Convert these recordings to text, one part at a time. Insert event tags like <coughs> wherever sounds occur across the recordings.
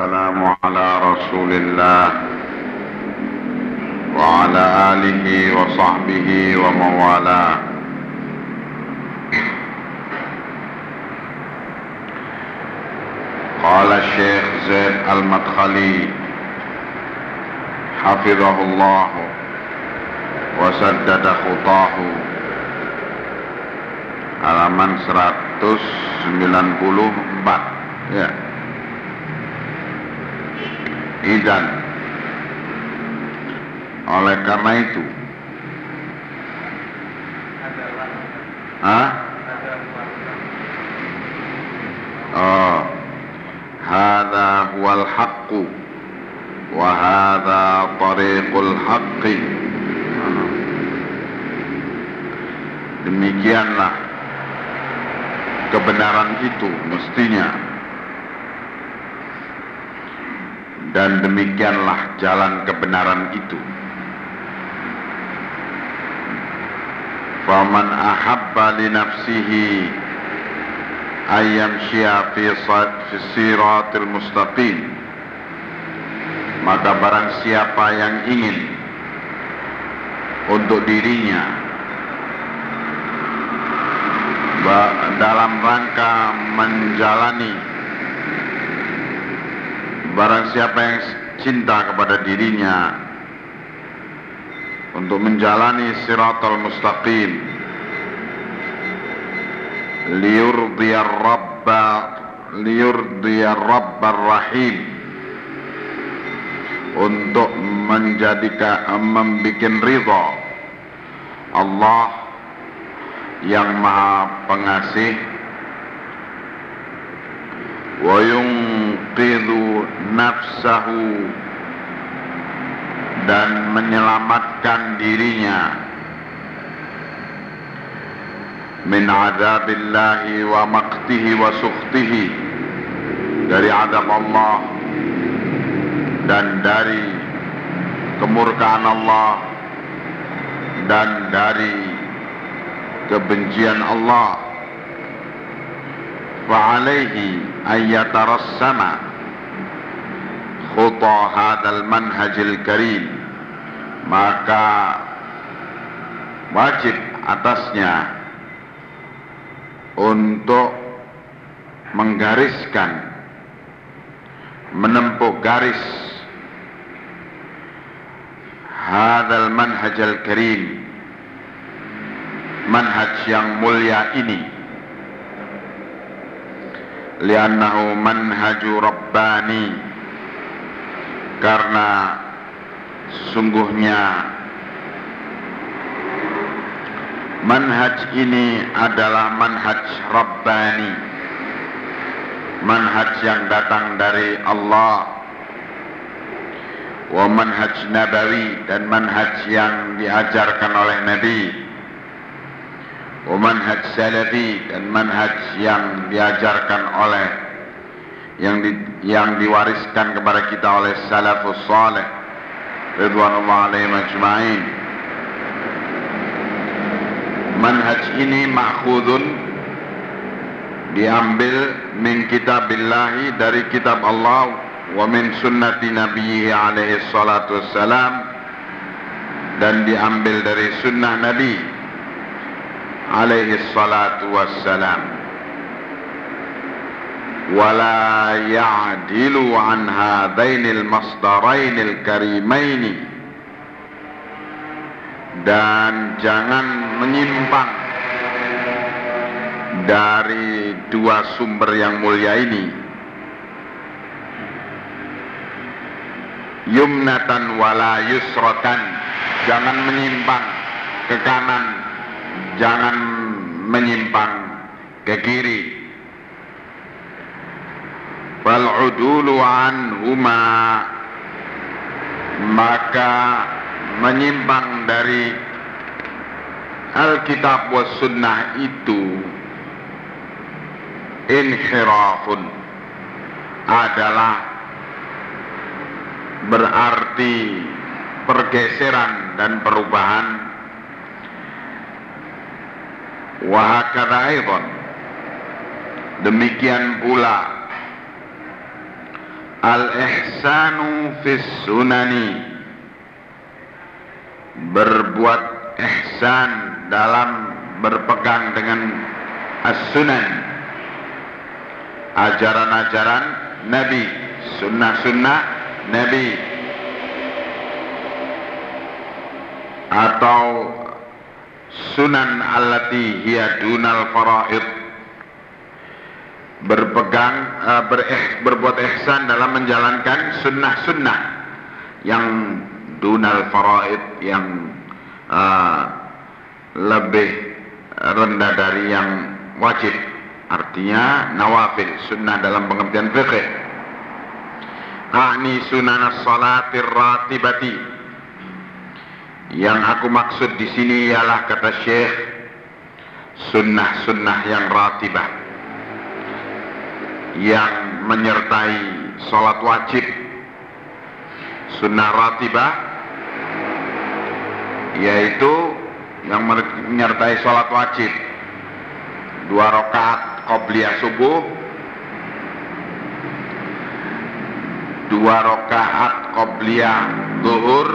السلام على رسول الله وعلى آله وصحبه ومن والاه قال الشيخ زيد المدخلي حفظه الله وسدد خطاه halaman 194 ya Idan oleh karena itu Hah? Oh Hada huwal haqqu Wa hada tariqul haqqi. Demikianlah Kebenaran itu mestinya dan demikianlah jalan kebenaran itu. Faman ahabba li nafsihi ayyam syia fi siratil mustaqim maka barang siapa yang ingin untuk dirinya dalam rangka menjalani barang siapa yang cinta kepada dirinya untuk menjalani siratal mustaqim liyurdiyar rabba liyurdiyar rabbar rahim. Untuk menjadikan membikin ridha Allah yang maha pengasih. Wa yunqidhu nafsahu dan menyelamatkan dirinya. Min azabillahi wa maqtihi wa sukhtihi. Dari azab Allah dan dari kemurkaan Allah dan dari kebencian Allah. Fa'alaihi ayyatarassama khuta hadal manhajil karim maka wajib atasnya untuk menggariskan menempuh garis hadal manhajal karim manhaj yang mulia ini. Liannahu manhaju rabbani karena sungguhnya manhaj ini adalah manhaj rabbani. Manhaj yang datang dari Allah. Wa manhaj nabawi dan manhaj yang diajarkan oleh Nabi. Wa manhaj salafi dan manhaj yang diajarkan oleh yang di, yang diwariskan kepada kita oleh salafus salih ridwanullah alaihim ajma'in. Manhaj ini ma'khudun diambil min kitabillahi dari kitab Allah wa min sunnati nabiyhi alaihi salatu wassalam dan diambil dari sunnah nabi alaihi salatu wassalam ولا يعدل عن هذين المصدرين الكريمين dan jangan menyimpang dari dua sumber yang mulia ini yumnatan wala yusratan jangan menyimpang ke kanan jangan menyimpang ke kiri fal udulu anhuma. Maka menyimpang dari Alkitab wa sunnah itu inhirafun. Adalah berarti pergeseran dan perubahan. Wahakada demikian pula Al-ihsanu fis sunani. Berbuat ihsan dalam berpegang dengan as-sunan. Ajaran-ajaran Nabi Sunnah-sunnah Nabi. Atau Sunan allati hiya dunal faraid berpegang uh, berbuat ihsan dalam menjalankan sunnah-sunnah yang dunal faraid yang uh, lebih rendah dari yang wajib. Artinya nawafil sunnah dalam pengertian fikih A'ni sunan salatir ratibati yang aku maksud di sini ialah kata Syekh sunnah-sunnah yang ratibah yang menyertai sholat wajib. Sunnah ratibah yaitu yang menyertai sholat wajib. Dua rakaat qobliyah subuh dua rakaat qobliyah duhur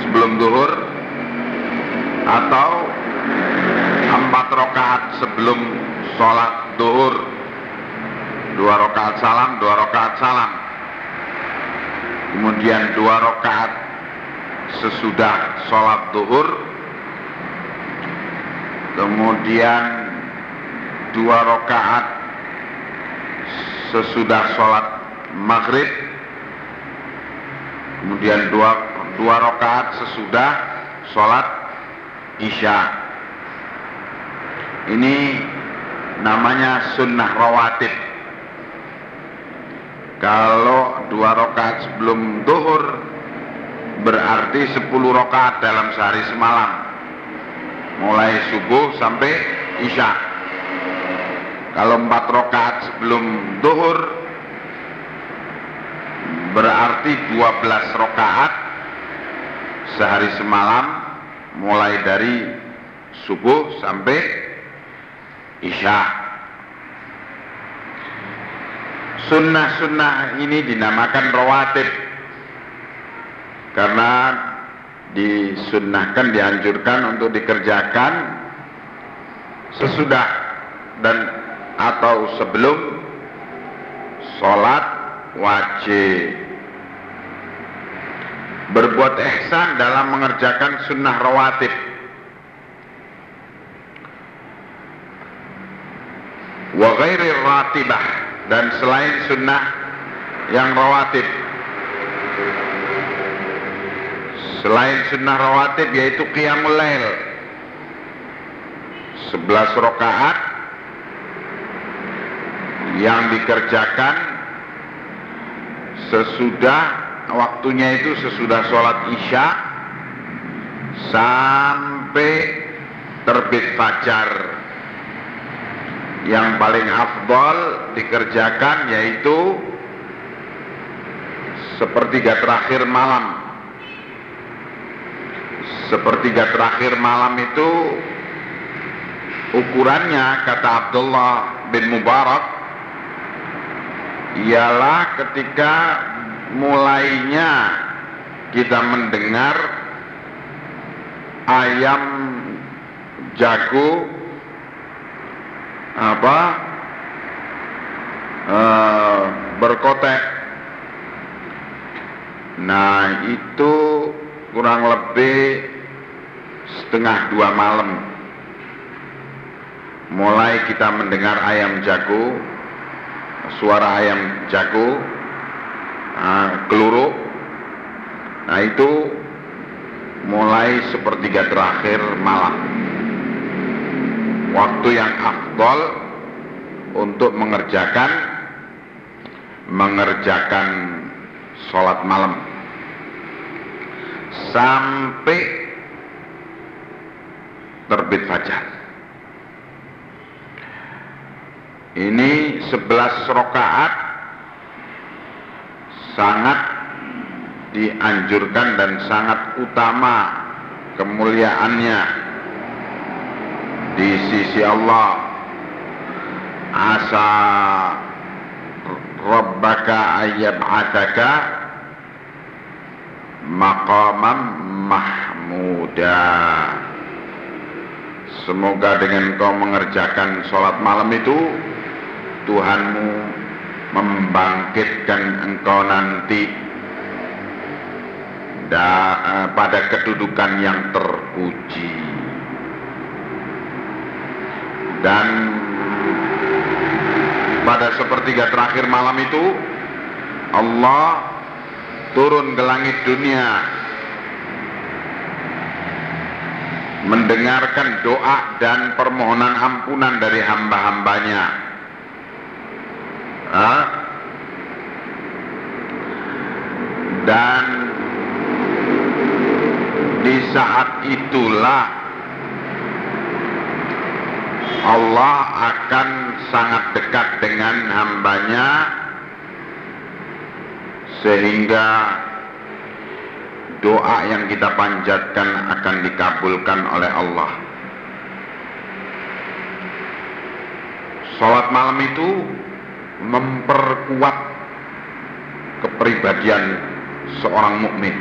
sebelum duhur atau empat rakaat sebelum sholat duhur dua rakaat salam, dua rakaat salam. Kemudian dua rakaat sesudah sholat duhur. Kemudian dua rakaat sesudah sholat maghrib. Kemudian dua, dua rakaat sesudah sholat isya. Ini namanya sunnah rawatib kalau dua rakaat sebelum duhur berarti sepuluh rakaat dalam sehari semalam. Mulai subuh sampai isya. Kalau empat rakaat sebelum duhur berarti dua belas rakaat sehari semalam mulai dari subuh sampai isya. Sunnah-sunnah ini dinamakan rawatib karena disunnahkan, dianjurkan untuk dikerjakan sesudah dan atau sebelum sholat wajib. Berbuat ihsan dalam mengerjakan sunnah rawatib. Wa ghairi ratibah dan selain sunnah yang rawatib selain sunnah rawatib yaitu qiyamul lail 11 rakaat yang dikerjakan sesudah waktunya itu sesudah sholat isya sampai terbit fajar yang paling afdol dikerjakan yaitu sepertiga terakhir malam. Sepertiga terakhir malam itu ukurannya kata Abdullah bin Mubarak ialah ketika mulainya kita mendengar ayam jago apa? Uh, berkotek. Nah itu kurang lebih setengah dua malam. Mulai kita mendengar ayam jago suara ayam jago uh, keluruk nah itu mulai sepertiga terakhir malam waktu yang afdol untuk mengerjakan mengerjakan sholat malam. Sampai terbit fajar. Ini sebelas rokaat sangat dianjurkan dan sangat utama kemuliaannya di sisi Allah. Asa rabbaka ayyab'ataka maqamam mahmuda. Semoga dengan kau mengerjakan sholat malam itu Tuhanmu membangkitkan engkau nanti da, uh, pada kedudukan yang terpuji dan pada sepertiga terakhir malam itu Allah turun ke langit dunia mendengarkan doa dan permohonan ampunan dari hamba-hambanya. Dan di saat itulah Allah akan sangat dekat dengan hambanya sehingga doa yang kita panjatkan akan dikabulkan oleh Allah. Salat malam itu memperkuat kepribadian seorang mukmin.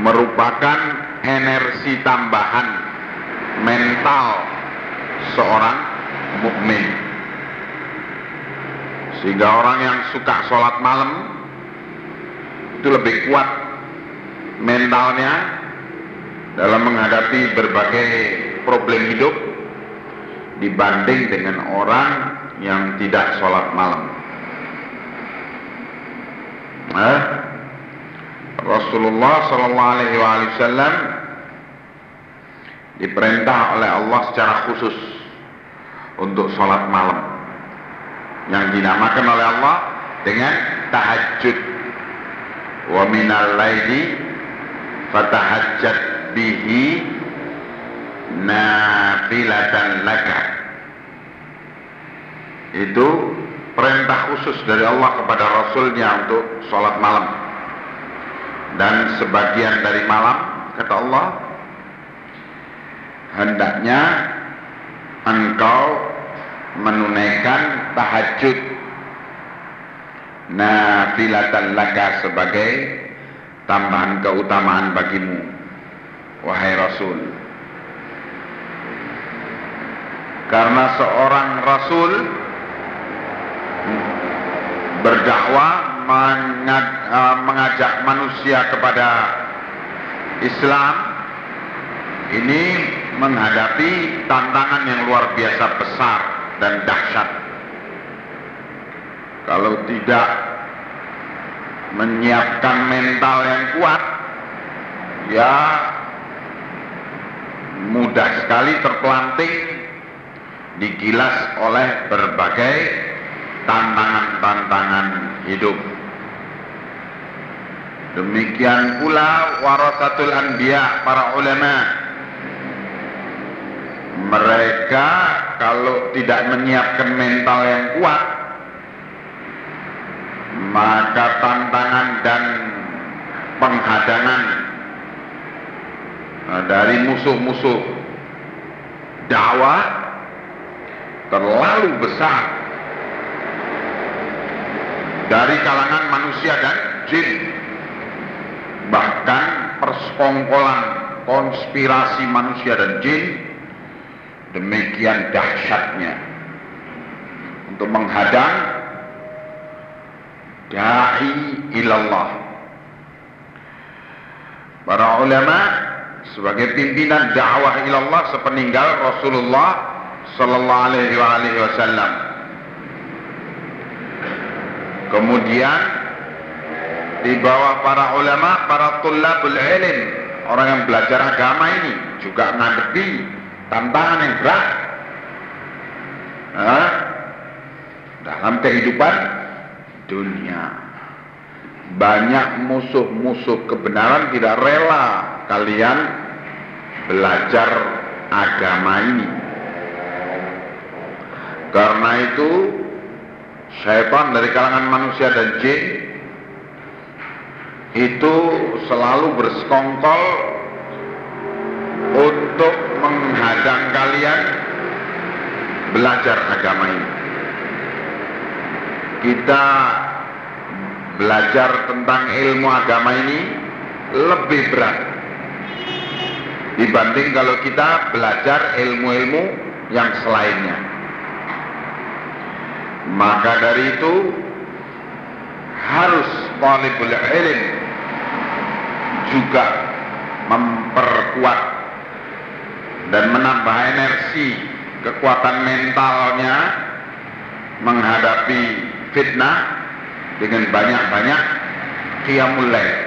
Merupakan energi tambahan mental seorang mukmin. Sehingga orang yang suka sholat malam itu lebih kuat mentalnya dalam menghadapi berbagai problem hidup dibanding dengan orang yang tidak sholat malam. Nah, Rasulullah Shallallahu Alaihi Wasallam diperintah oleh Allah secara khusus untuk sholat malam. Yang dinamakan oleh Allah dengan tahajud. Wa minal laili fatahajjat bihi nafilatan laka. Itu perintah khusus dari Allah kepada Rasulnya untuk sholat malam. Dan sebagian dari malam kata Allah hendaknya engkau menunaikan tahajud. Nafilatan laka sebagai tambahan keutamaan bagimu wahai Rasul. Karena seorang Rasul berdakwah mengajak manusia kepada Islam ini menghadapi tantangan yang luar biasa besar dan dahsyat. Kalau tidak menyiapkan mental yang kuat ya mudah sekali terpelanting digilas oleh berbagai tantangan-tantangan hidup. Demikian pula warasatul anbiya para ulama mereka kalau tidak menyiapkan mental yang kuat maka tantangan dan penghadangan eh, dari musuh-musuh dakwah terlalu besar dari kalangan manusia dan jin bahkan persekongkolan konspirasi manusia dan jin demikian dahsyatnya untuk menghadang da'i ilallah. Para ulama sebagai pimpinan dakwah ilallah sepeninggal Rasulullah sallallahu alaihi wasallam. Kemudian di bawah para ulama, para tullabul ilm, orang yang belajar agama ini juga menghadapi tantangan yang berat. Nah, dalam kehidupan dunia. Banyak musuh-musuh kebenaran tidak rela kalian belajar agama ini. Karena itu syaitan dari kalangan manusia dan jin itu selalu bersekongkol untuk menghadang kalian belajar agama ini. kita belajar tentang ilmu agama ini lebih berat dibanding kalau kita belajar ilmu-ilmu yang selainnya. Maka dari itu harus talibul ilm juga memperkuat dan menambah energi kekuatan mentalnya menghadapi fitnah dengan banyak-banyak qiyamul lail.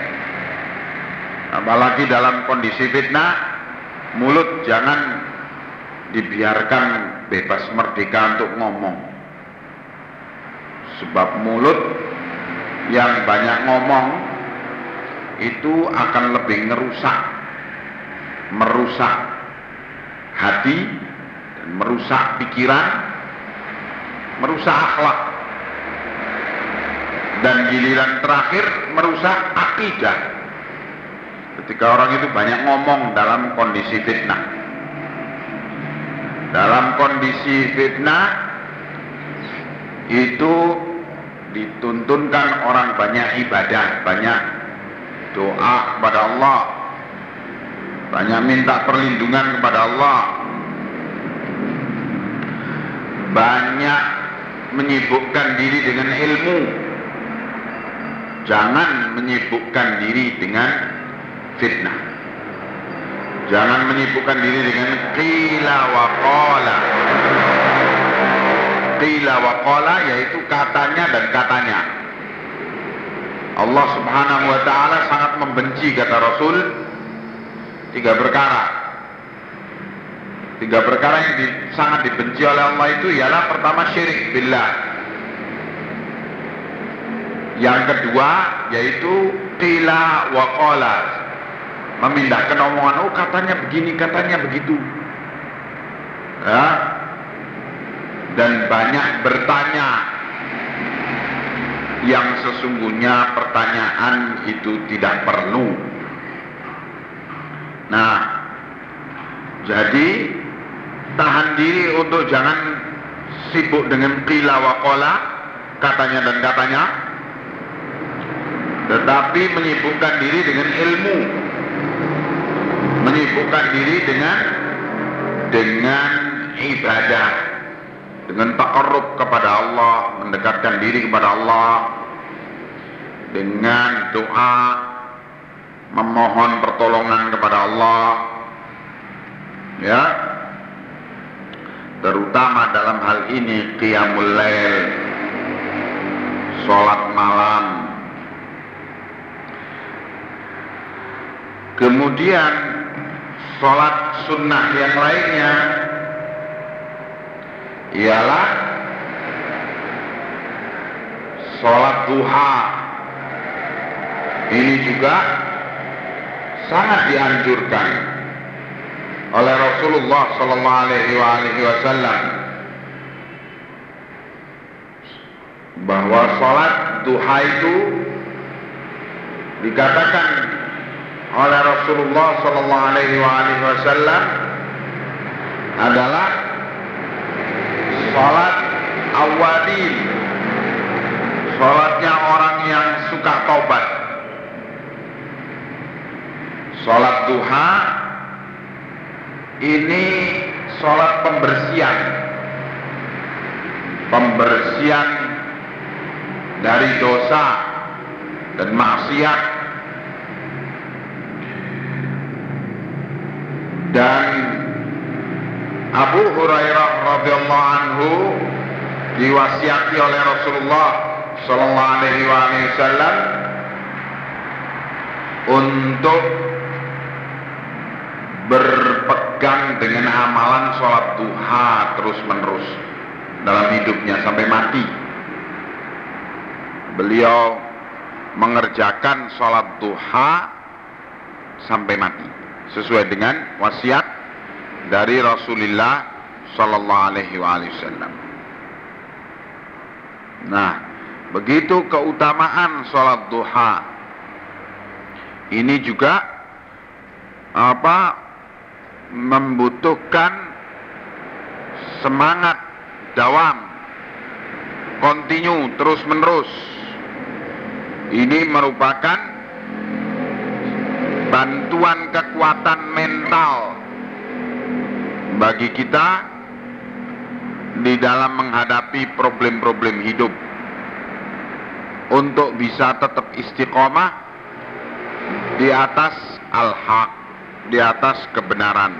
Apalagi dalam kondisi fitnah, mulut jangan dibiarkan bebas merdeka untuk ngomong. Sebab mulut yang banyak ngomong itu akan lebih ngerusak, merusak hati, dan merusak pikiran, merusak akhlak, dan giliran terakhir merusak akidah. Ketika orang itu banyak ngomong dalam kondisi fitnah. Dalam kondisi fitnah itu dituntunkan orang banyak ibadah, banyak doa kepada Allah, banyak minta perlindungan kepada Allah, banyak menyibukkan diri dengan ilmu, jangan menyibukkan diri dengan fitnah. Jangan menyibukkan diri dengan qila wa qala. Qila wa qala yaitu katanya dan katanya. Allah Subhanahu wa taala sangat membenci kata Rasul tiga perkara. Tiga perkara yang di, sangat dibenci oleh Allah itu ialah pertama syirik billah. Yang kedua yaitu qila wa qala. Memindahkan omongan, oh katanya begini, katanya begitu. Ya. Dan banyak bertanya yang sesungguhnya pertanyaan itu tidak perlu. Nah, jadi tahan diri untuk jangan sibuk dengan qila wa qala, katanya dan katanya, tetapi menyibukkan diri dengan ilmu, menyibukkan diri dengan dengan ibadah, dengan takarrub kepada Allah, mendekatkan diri kepada Allah, dengan doa, memohon pertolongan kepada Allah, ya, terutama dalam hal ini qiyamul lail, sholat malam, kemudian sholat sunnah yang lainnya ialah sholat duha. Ini juga sangat dianjurkan oleh Rasulullah Sallallahu Alaihi Wasallam bahwa sholat duha itu dikatakan oleh Rasulullah Sallallahu Alaihi Wasallam adalah sholat awalin, sholatnya orang yang suka taubat. Sholat duha ini sholat pembersihan, pembersihan dari dosa dan maksiat. Dan Abu Hurairah radhiyallahu anhu diwasiati oleh Rasulullah sallallahu alaihi wasallam untuk berpegang dengan amalan sholat duha terus menerus dalam hidupnya sampai mati. Beliau mengerjakan sholat duha sampai mati sesuai dengan wasiat dari Rasulullah Sallallahu Alaihi Wasallam. Nah, begitu keutamaan sholat duha ini juga apa membutuhkan semangat dawam kontinu terus menerus ini merupakan bantuan kekuatan mental bagi kita di dalam menghadapi problem-problem hidup. Untuk bisa tetap istiqomah di atas al-haq, di atas kebenaran.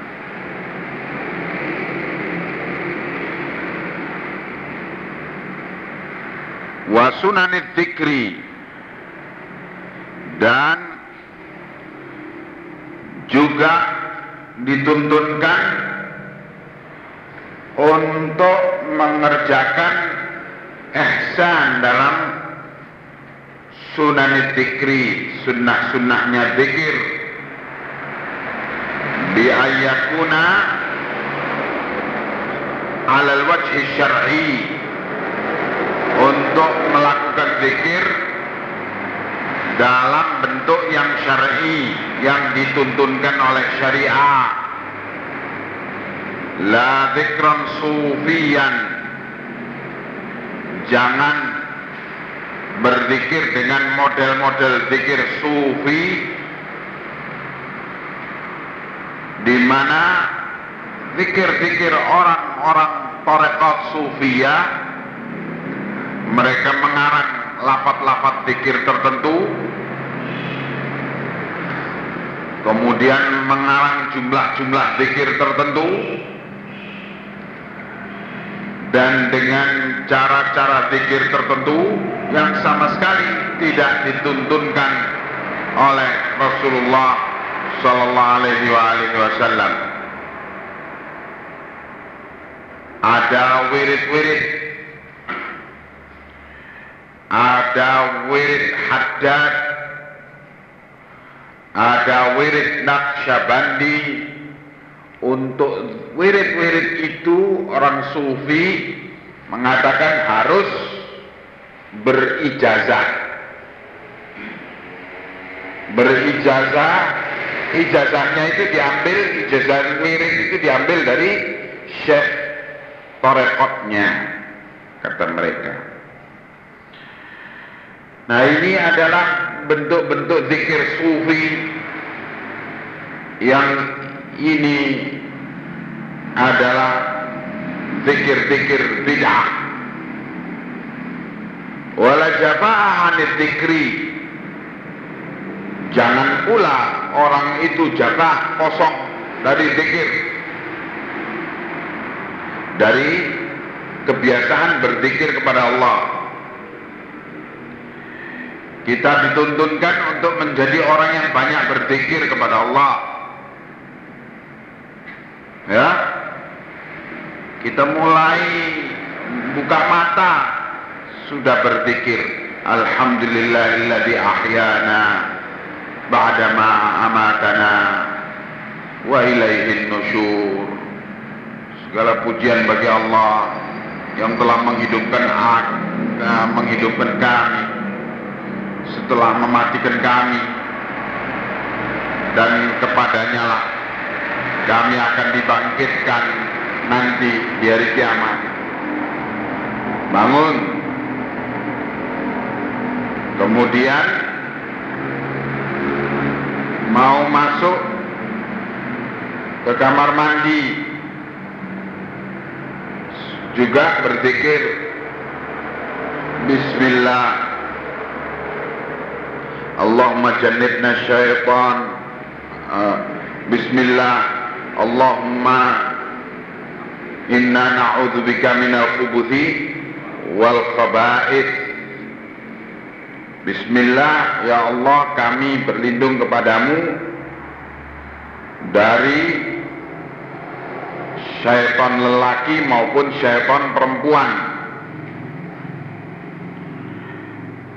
Wasunanit zikri dan juga dituntunkan untuk mengerjakan ihsan dalam sunan dikri sunnah-sunnahnya zikir bi ayakuna alal wajhi syar'i untuk melakukan zikir dalam bentuk yang syar'i yang dituntunkan oleh syariah. La zikran sufiyan. Jangan berzikir dengan model-model zikir sufi di mana zikir-zikir orang-orang torekot sufia? Mereka mengarang lafat-lafat zikir tertentu. Kemudian mengarang jumlah-jumlah zikir tertentu. Dan dengan cara-cara zikir tertentu yang sama sekali tidak dituntunkan oleh Rasulullah Sallallahu Alaihi Wasallam. Ada wirid-wirid, ada wirid haddad, ada wirid naqsyabandi, untuk wirid-wirid itu orang sufi mengatakan harus berijazah. Berijazah ijazahnya itu diambil ijazah wirid itu diambil dari syekh torekotnya kata mereka. Nah ini adalah bentuk-bentuk zikir sufi yang ini adalah zikir-zikir bid'ah. Wala jaba'ah dzikri jangan pula orang itu jatah kosong dari zikir. Dari kebiasaan berzikir kepada Allah. Kita dituntunkan untuk menjadi orang yang banyak berzikir kepada Allah. Ya? Kita mulai buka mata sudah berzikir. Alhamdulillahilladzi ahyana ba'dama amatana wa ilaihin segala pujian bagi Allah yang telah menghidupkan menghidupkan kami setelah mematikan kami. Dan kepadanya lah kami akan dibangkitkan nanti di hari kiamat. Bangun. Kemudian mau masuk ke kamar mandi. Juga berzikir. Bismillah. Allahumma jannibna syaitan. Uh, Bismillah. Allahumma inna na'udzubika minal khubuthi wal khaba'ith Bismillah ya Allah kami berlindung kepadamu dari syaitan lelaki maupun syaitan perempuan.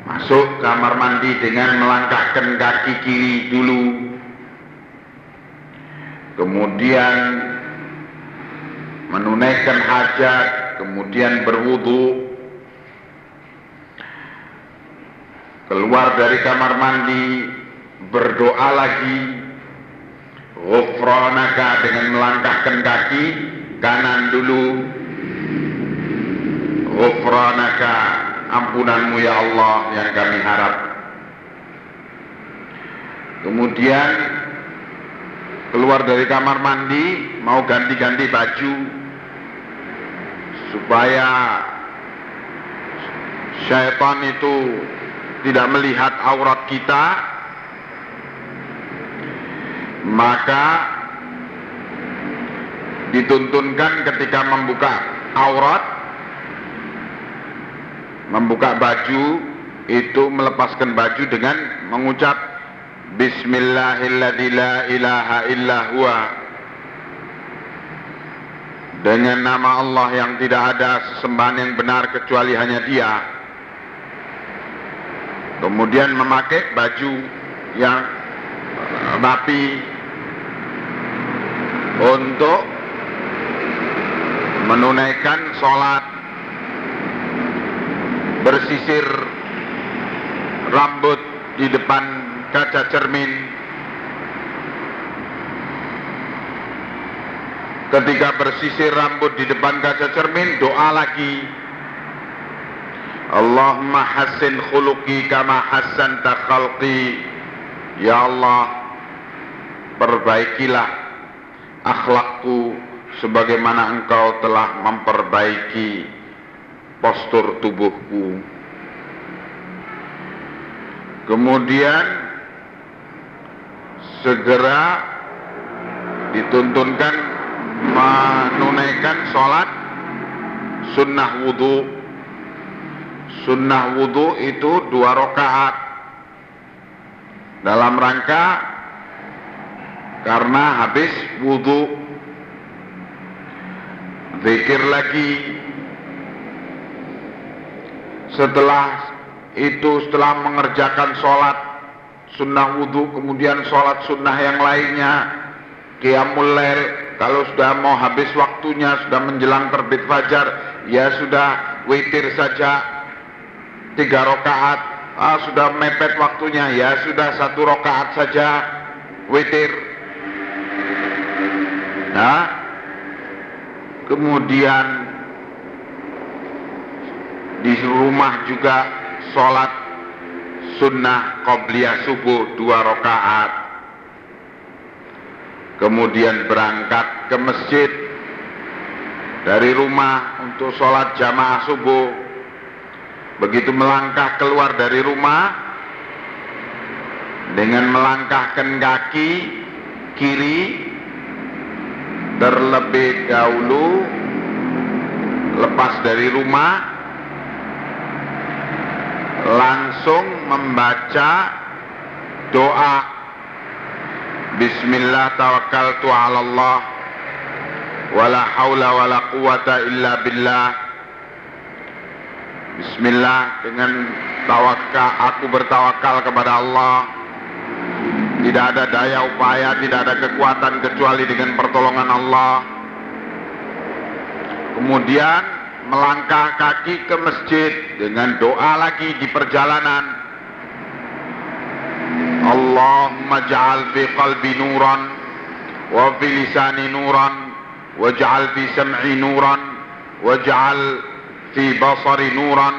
Masuk kamar mandi dengan melangkahkan kaki kiri dulu. Kemudian menunaikan hajat kemudian berwudu keluar dari kamar mandi berdoa lagi. Ghufranaka dengan melangkahkan kaki kanan dulu. Ghufranaka ampunanmu ya Allah yang kami harap. Kemudian keluar dari kamar mandi mau ganti-ganti baju. Supaya syaitan itu tidak melihat aurat kita maka dituntunkan ketika membuka aurat membuka baju itu melepaskan baju dengan mengucap Bismillahirrahmanirrahim dengan nama Allah yang tidak ada sesembahan yang benar kecuali hanya dia kemudian memakai baju yang rapi untuk menunaikan sholat bersisir rambut di depan kaca cermin. Ketika bersisir rambut di depan kaca cermin doa lagi Allahumma hassin khuluqi kama hassan khalqi ya Allah perbaikilah akhlakku sebagaimana engkau telah memperbaiki postur tubuhku. Kemudian segera dituntunkan menunaikan sholat sunnah wudhu. Sunnah wudhu itu dua rakaat. Dalam rangka karena habis wudhu zikir lagi. Setelah itu setelah mengerjakan sholat sunnah wudhu kemudian sholat sunnah yang lainnya qiyamul lail kalau sudah mau habis waktunya sudah menjelang terbit fajar ya sudah witir saja tiga rakaat. Ah, sudah mepet waktunya ya sudah satu rakaat saja witir. Nah kemudian di rumah juga sholat sunnah qobliyah subuh dua rakaat. Kemudian berangkat ke masjid dari rumah untuk sholat jamaah subuh begitu melangkah keluar dari rumah dengan melangkahkan kaki kiri terlebih dahulu lepas dari rumah langsung membaca doa. Bismillah tawakkaltu ala Allah. Wala haula wala quwata illa billah Bismillah dengan tawakal aku bertawakal kepada Allah tidak ada daya upaya, tidak ada kekuatan kecuali dengan pertolongan Allah. Kemudian melangkah kaki ke masjid dengan doa lagi di perjalanan. Allahumma ja'al fi qalbi nuran wa fi lisani nuran waj'al fi sam'i nuran waj'al basari nuran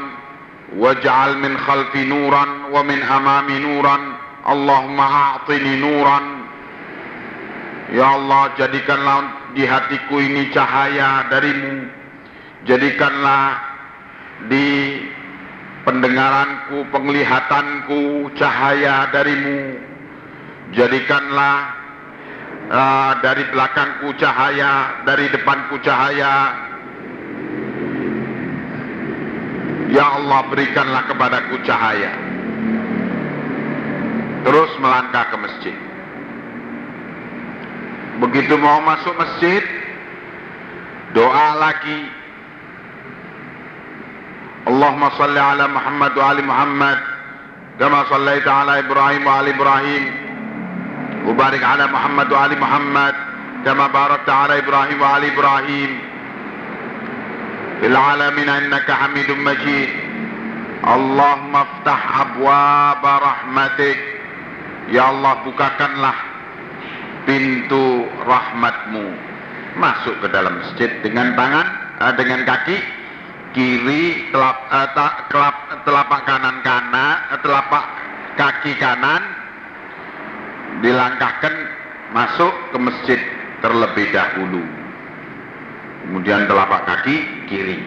waj'al min khalfi nuran wa min amami nuran Allahumma a'tini nuran Ya Allah jadikanlah di hatiku ini cahaya darimu. Jadikanlah di pendengaranku, penglihatanku cahaya darimu. Jadikanlah uh, dari belakangku cahaya, dari depanku cahaya Ya Allah berikanlah kepadaku cahaya terus melangkah ke masjid. Begitu mau masuk masjid, doa lagi. Allahumma salli ala Muhammad wa ali Muhammad kama sallaita ala Ibrahim wa ali Ibrahim wa ala Muhammad wa ali Muhammad kama barakta ala Ibrahim wa ali Ibrahim fil alamin innaka Hamidum Majid Allahumma aftah abwab rahmatik Ya Allah bukakanlah pintu rahmatmu. Masuk ke dalam masjid dengan tangan eh, dengan kaki kiri telap, eh, ta, kelap, telapak kanan kanan eh, telapak kaki kanan. Dilangkahkan masuk ke masjid terlebih dahulu kemudian telapak kaki kiri.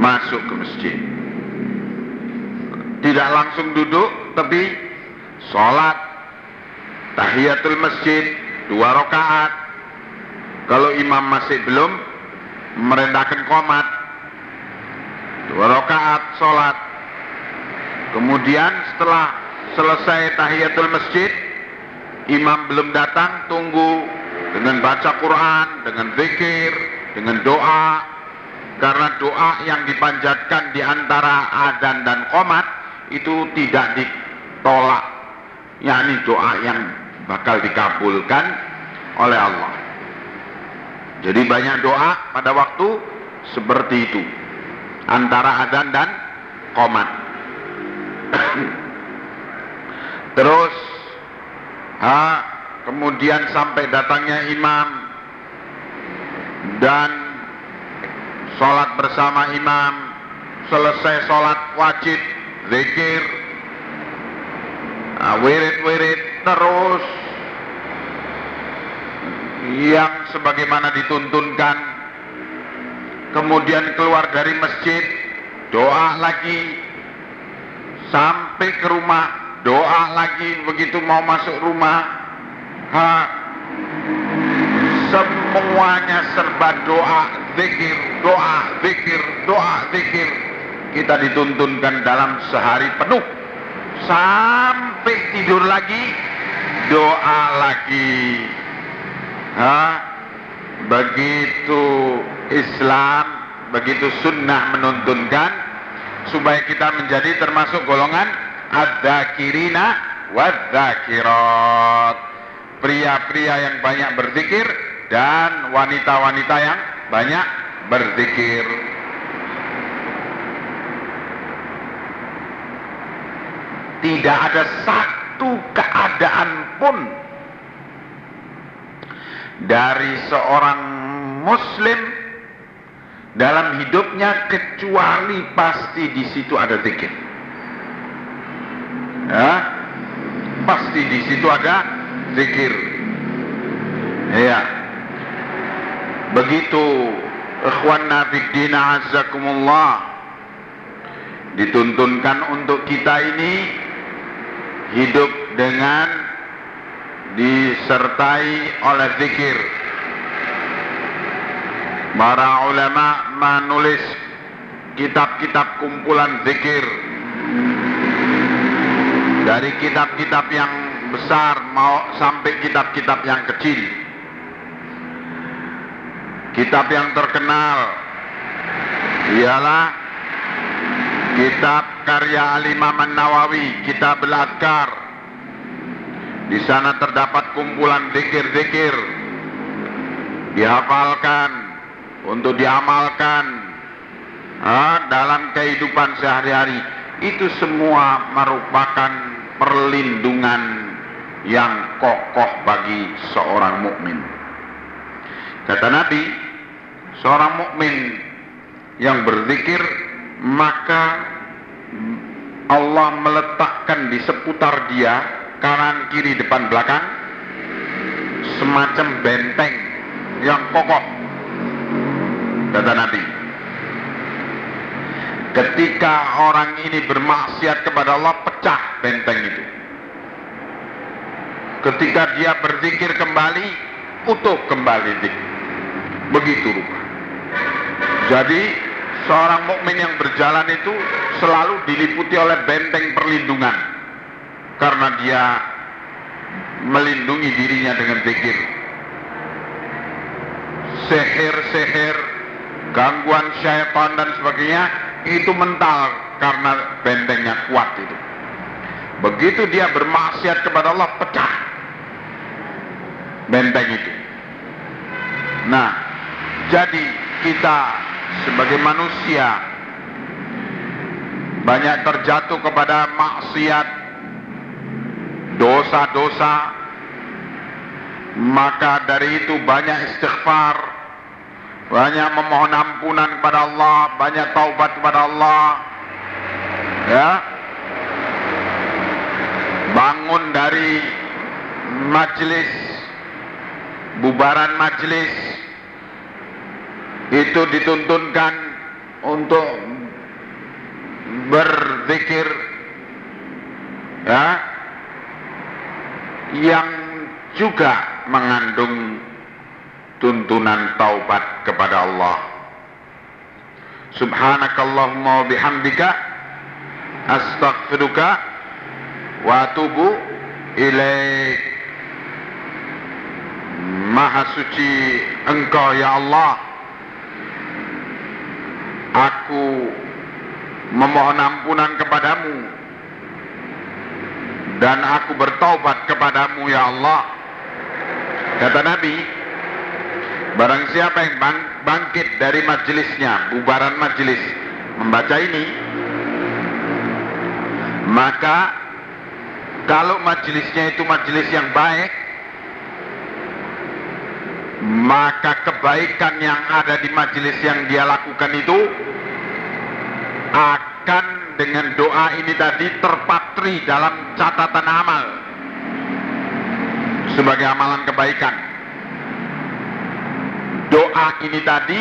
Masuk ke masjid. Tidak langsung duduk tapi sholat. Tahiyatul masjid dua rakaat. Kalau imam masih belum merendahkan komat. Dua rakaat sholat. Kemudian setelah selesai tahiyatul masjid imam belum datang tunggu dengan baca Quran dengan zikir dengan doa. Karena doa yang dipanjatkan di antara adzan dan komat itu tidak ditolak. Yakni doa yang bakal dikabulkan oleh Allah. Jadi banyak doa pada waktu seperti itu. Antara adzan dan komat <coughs> terus ha, kemudian sampai datangnya imam. Dan sholat bersama imam. Selesai sholat wajib zikir. Nah, wirid-wirid terus. Yang sebagaimana dituntunkan. Kemudian keluar dari masjid doa lagi. Sampai ke rumah doa lagi. Begitu mau masuk rumah ha, semuanya serba doa zikir doa zikir doa zikir. Kita dituntunkan dalam sehari penuh. Sampai tidur lagi doa lagi. Ha? begitu Islam begitu sunnah menuntunkan supaya kita menjadi termasuk golongan wadzakirat pria-pria yang banyak berzikir dan wanita-wanita yang banyak berzikir tidak ada satu keadaan pun dari seorang muslim dalam hidupnya kecuali pasti di situ ada zikir. Ya, pasti di situ ada zikir. Ya. Begitu ikhwanna fiddina azzakumullah dituntunkan untuk kita ini hidup dengan disertai oleh zikir. Para ulama menulis kitab-kitab kumpulan zikir dari kitab-kitab yang besar mau sampai kitab-kitab yang kecil. Kitab yang terkenal ialah kitab karya Al-Imam An-Nawawi, Kitab Al-Adkar. Di sana terdapat kumpulan zikir-zikir dihafalkan untuk diamalkan ha, dalam kehidupan sehari-hari. Itu semua merupakan perlindungan yang kokoh bagi seorang mukmin. Kata Nabi, seorang mukmin yang berzikir maka Allah meletakkan di seputar dia kanan kiri depan belakang semacam benteng yang kokoh kata Nabi ketika orang ini bermaksiat kepada Allah pecah benteng itu ketika dia berzikir kembali utuh kembali begitu rupa jadi seorang mukmin yang berjalan itu selalu diliputi oleh benteng perlindungan karena dia melindungi dirinya dengan zikir. Seher-seher, gangguan syaitan dan sebagainya itu mental karena bentengnya kuat itu. Begitu dia bermaksiat kepada Allah pecah benteng itu. Nah, jadi kita sebagai manusia banyak terjatuh kepada maksiat dosa-dosa maka dari itu banyak istighfar banyak memohon ampunan kepada Allah, banyak taubat kepada Allah. Ya. Bangun dari majelis bubaran majelis itu dituntunkan untuk berzikir ya yang juga mengandung tuntunan taubat kepada Allah. Subhanakallahumma bihamdika astaghfiruka wa atubu ilaik. Maha suci Engkau ya Allah. Aku memohon ampunan kepadamu dan aku bertaubat kepadamu ya Allah. Kata Nabi, Barang siapa yang bang, bangkit dari majelisnya, bubaran majelis, membaca ini, maka kalau majelisnya itu majelis yang baik, maka kebaikan yang ada di majelis yang dia lakukan itu akan dengan doa ini tadi terpatri dalam catatan amal sebagai amalan kebaikan doa ini tadi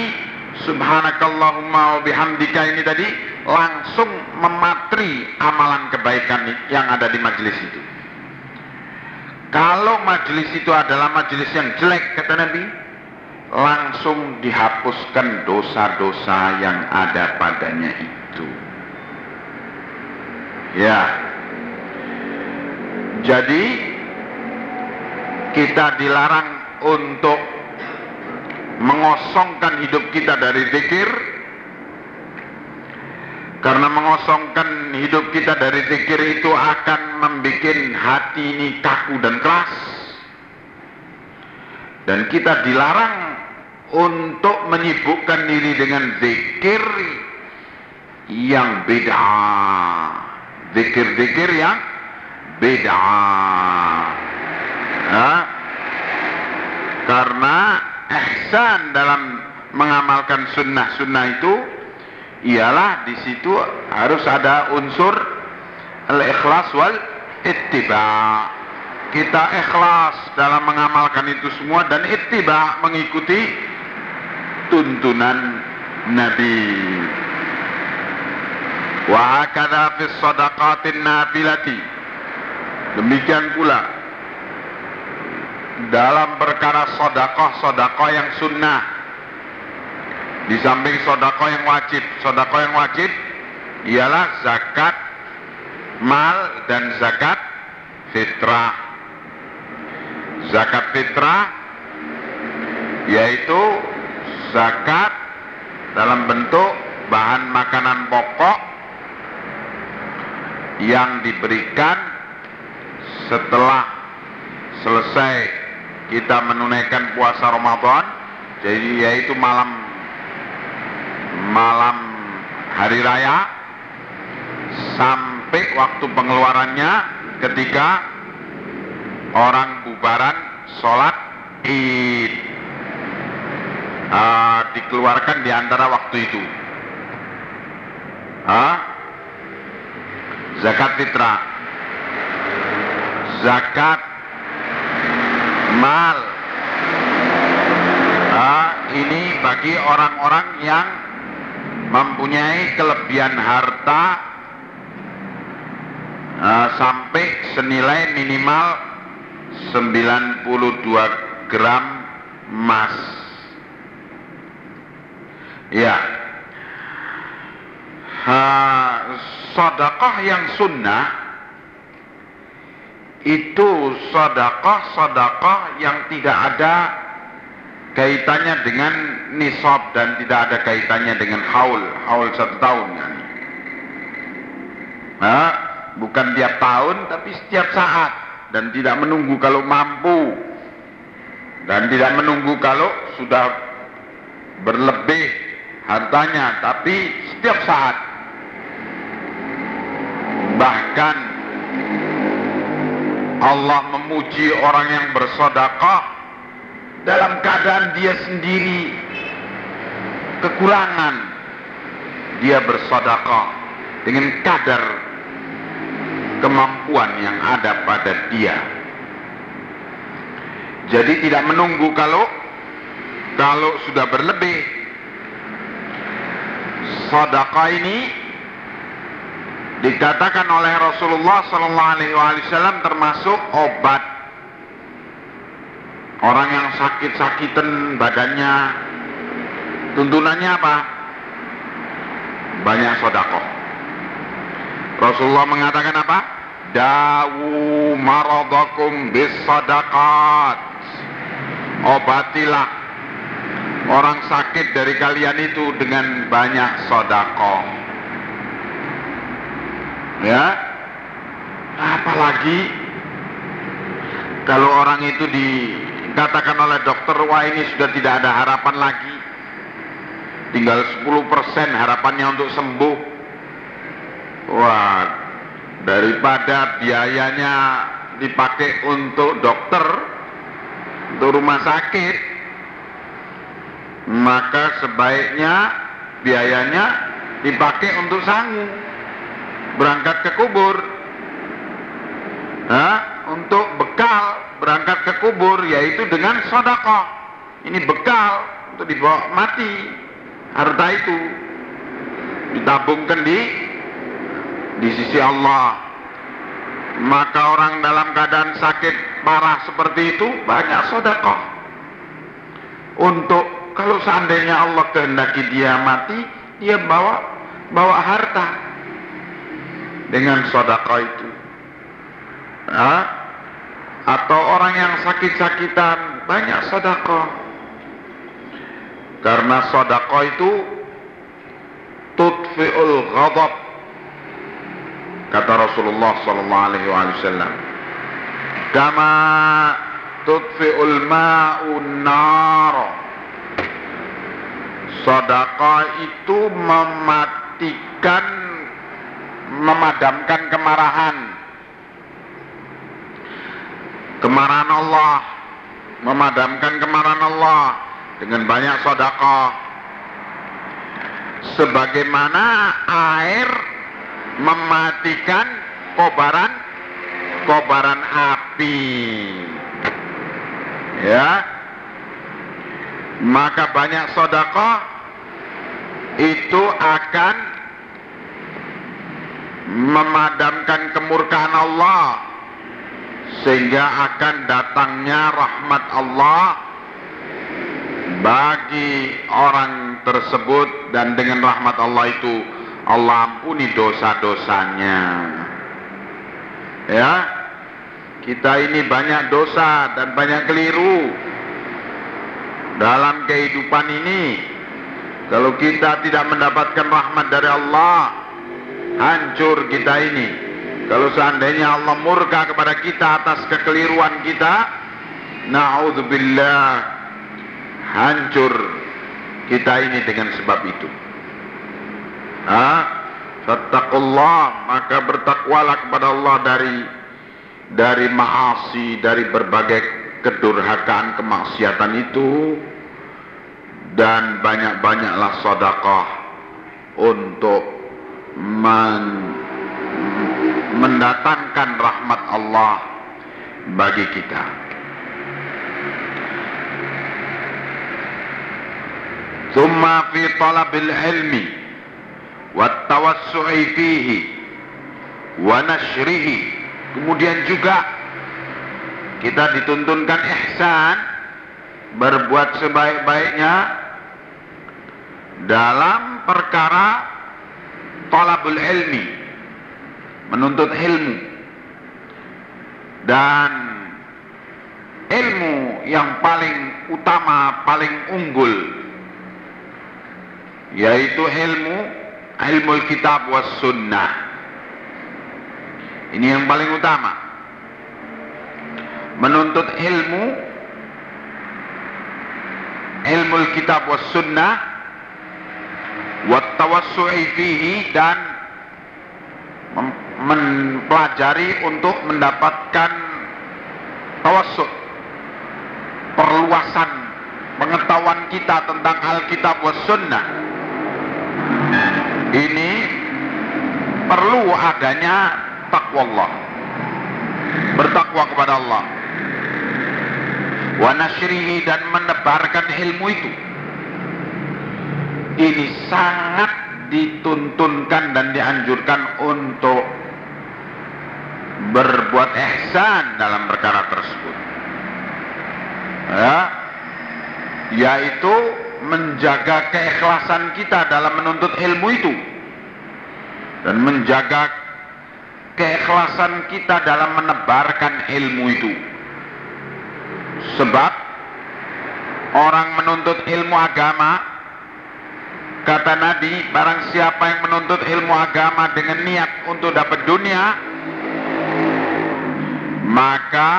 subhanakallahumma wa bihamdika ini tadi langsung mematri amalan kebaikan yang ada di majelis itu. Kalau majelis itu adalah majelis yang jelek kata Nabi, langsung dihapuskan dosa-dosa yang ada padanya itu. Ya. Jadi kita dilarang untuk mengosongkan hidup kita dari zikir karena mengosongkan hidup kita dari zikir itu akan membuat hati ini kaku dan keras. Dan kita dilarang untuk menyibukkan diri dengan zikir yang beda. Zikir-zikir yang beda. Nah, karena ihsan dalam mengamalkan sunnah-sunnah itu ialah di situ harus ada unsur al-ikhlas wal ittiba. Kita ikhlas dalam mengamalkan itu semua dan ittiba mengikuti tuntunan Nabi. Wa hakadha fi sadaqatin nafilati. Demikian pula dalam perkara sodakoh-sodakoh yang sunnah di samping sodakoh yang wajib. Sodakoh yang wajib ialah zakat mal dan zakat fitrah. Zakat fitrah yaitu zakat dalam bentuk bahan makanan pokok yang diberikan setelah selesai kita menunaikan puasa Ramadan jadi yaitu malam malam hari raya sampai waktu pengeluarannya ketika orang bubaran sholat id uh, dikeluarkan di antara waktu itu uh, zakat fitrah zakat mal. Nah, ini bagi orang-orang yang mempunyai kelebihan harta uh, sampai senilai minimal 92 gram emas. Ya. Uh, sodakoh yang sunnah itu sodakoh-sodakoh yang tidak ada kaitannya dengan nisab dan tidak ada kaitannya dengan haul, haul satu tahun. Kan? Nah, bukan tiap tahun tapi setiap saat dan tidak menunggu kalau mampu dan tidak menunggu kalau sudah berlebih hartanya tapi setiap saat bahkan Allah memuji orang yang bersodakah dalam keadaan dia sendiri. Kekurangan. Dia bersedekah dengan kadar kemampuan yang ada pada dia. Jadi tidak menunggu kalau kalau sudah berlebih. Sedekah ini dikatakan oleh Rasulullah sallallahu alaihi wasallam termasuk obat orang yang sakit-sakitan badannya tuntunannya apa? Banyak sedekah. Rasulullah mengatakan apa? Dawu maradakum bisadaqat. Obatilah orang sakit dari kalian itu dengan banyak sodako. Ya, apalagi kalau orang itu dikatakan oleh dokter, wah ini sudah tidak ada harapan lagi. Tinggal 10% harapannya untuk sembuh. Wah, daripada biayanya dipakai untuk dokter, untuk rumah sakit, maka sebaiknya biayanya dipakai untuk sangu berangkat ke kubur nah, untuk bekal berangkat ke kubur yaitu dengan sodako ini bekal untuk dibawa mati. Harta itu ditabungkan di di sisi Allah. Maka orang dalam keadaan sakit parah seperti itu banyak sodako untuk kalau seandainya Allah kehendaki dia mati, dia bawa bawa harta dengan sodako itu. Nah, atau orang yang sakit-sakitan banyak sodako. Karena sodako itu tutfi'ul ghadab kata Rasulullah sallallahu alaihi wasallam. Kama tutfi'ul ma'un nar Sodako itu mematikan, memadamkan kemarahan. Kemarahan Allah, memadamkan kemarahan Allah dengan banyak sodako. Sebagaimana air mematikan kobaran kobaran api. Ya, maka banyak sodako itu akan memadamkan kemurkaan Allah sehingga akan datangnya rahmat Allah bagi orang tersebut dan dengan rahmat Allah itu Allah ampuni dosa-dosanya ya kita ini banyak dosa dan banyak keliru dalam kehidupan ini kalau kita tidak mendapatkan rahmat dari Allah, hancur kita ini. Kalau seandainya Allah murka kepada kita atas kekeliruan kita, na'udzubillah, hancur kita ini dengan sebab itu. Ah, Fattakullah, maka bertakwalah kepada Allah dari dari maasi, dari berbagai kedurhakaan kemaksiatan itu dan banyak-banyaklah sedekah untuk men mendatangkan rahmat Allah bagi kita. Thumma fi talabil ilmi wa tawassu'i fihi wa nashrihi. Kemudian juga kita dituntunkan ihsan berbuat sebaik-baiknya dalam perkara talabul ilmi menuntut ilmu dan ilmu yang paling utama paling unggul yaitu ilmu ilmu kitab was sunnah. Ini yang paling utama. Menuntut ilmu ilmu kitab was sunnah wattawassu'i fihi dan mempelajari untuk mendapatkan tawassu' perluasan pengetahuan kita tentang Alkitab was Sunnah. Ini perlu adanya takwa Allah bertakwa kepada Allah. Wa nasrihi dan menebarkan ilmu itu. Ini sangat dituntunkan dan dianjurkan untuk berbuat ihsan dalam perkara tersebut. Ya. Yaitu menjaga keikhlasan kita dalam menuntut ilmu itu. Dan menjaga keikhlasan kita dalam menebarkan ilmu itu. Sebab orang menuntut ilmu agama kata Nabi barang siapa yang menuntut ilmu agama dengan niat untuk dapat dunia maka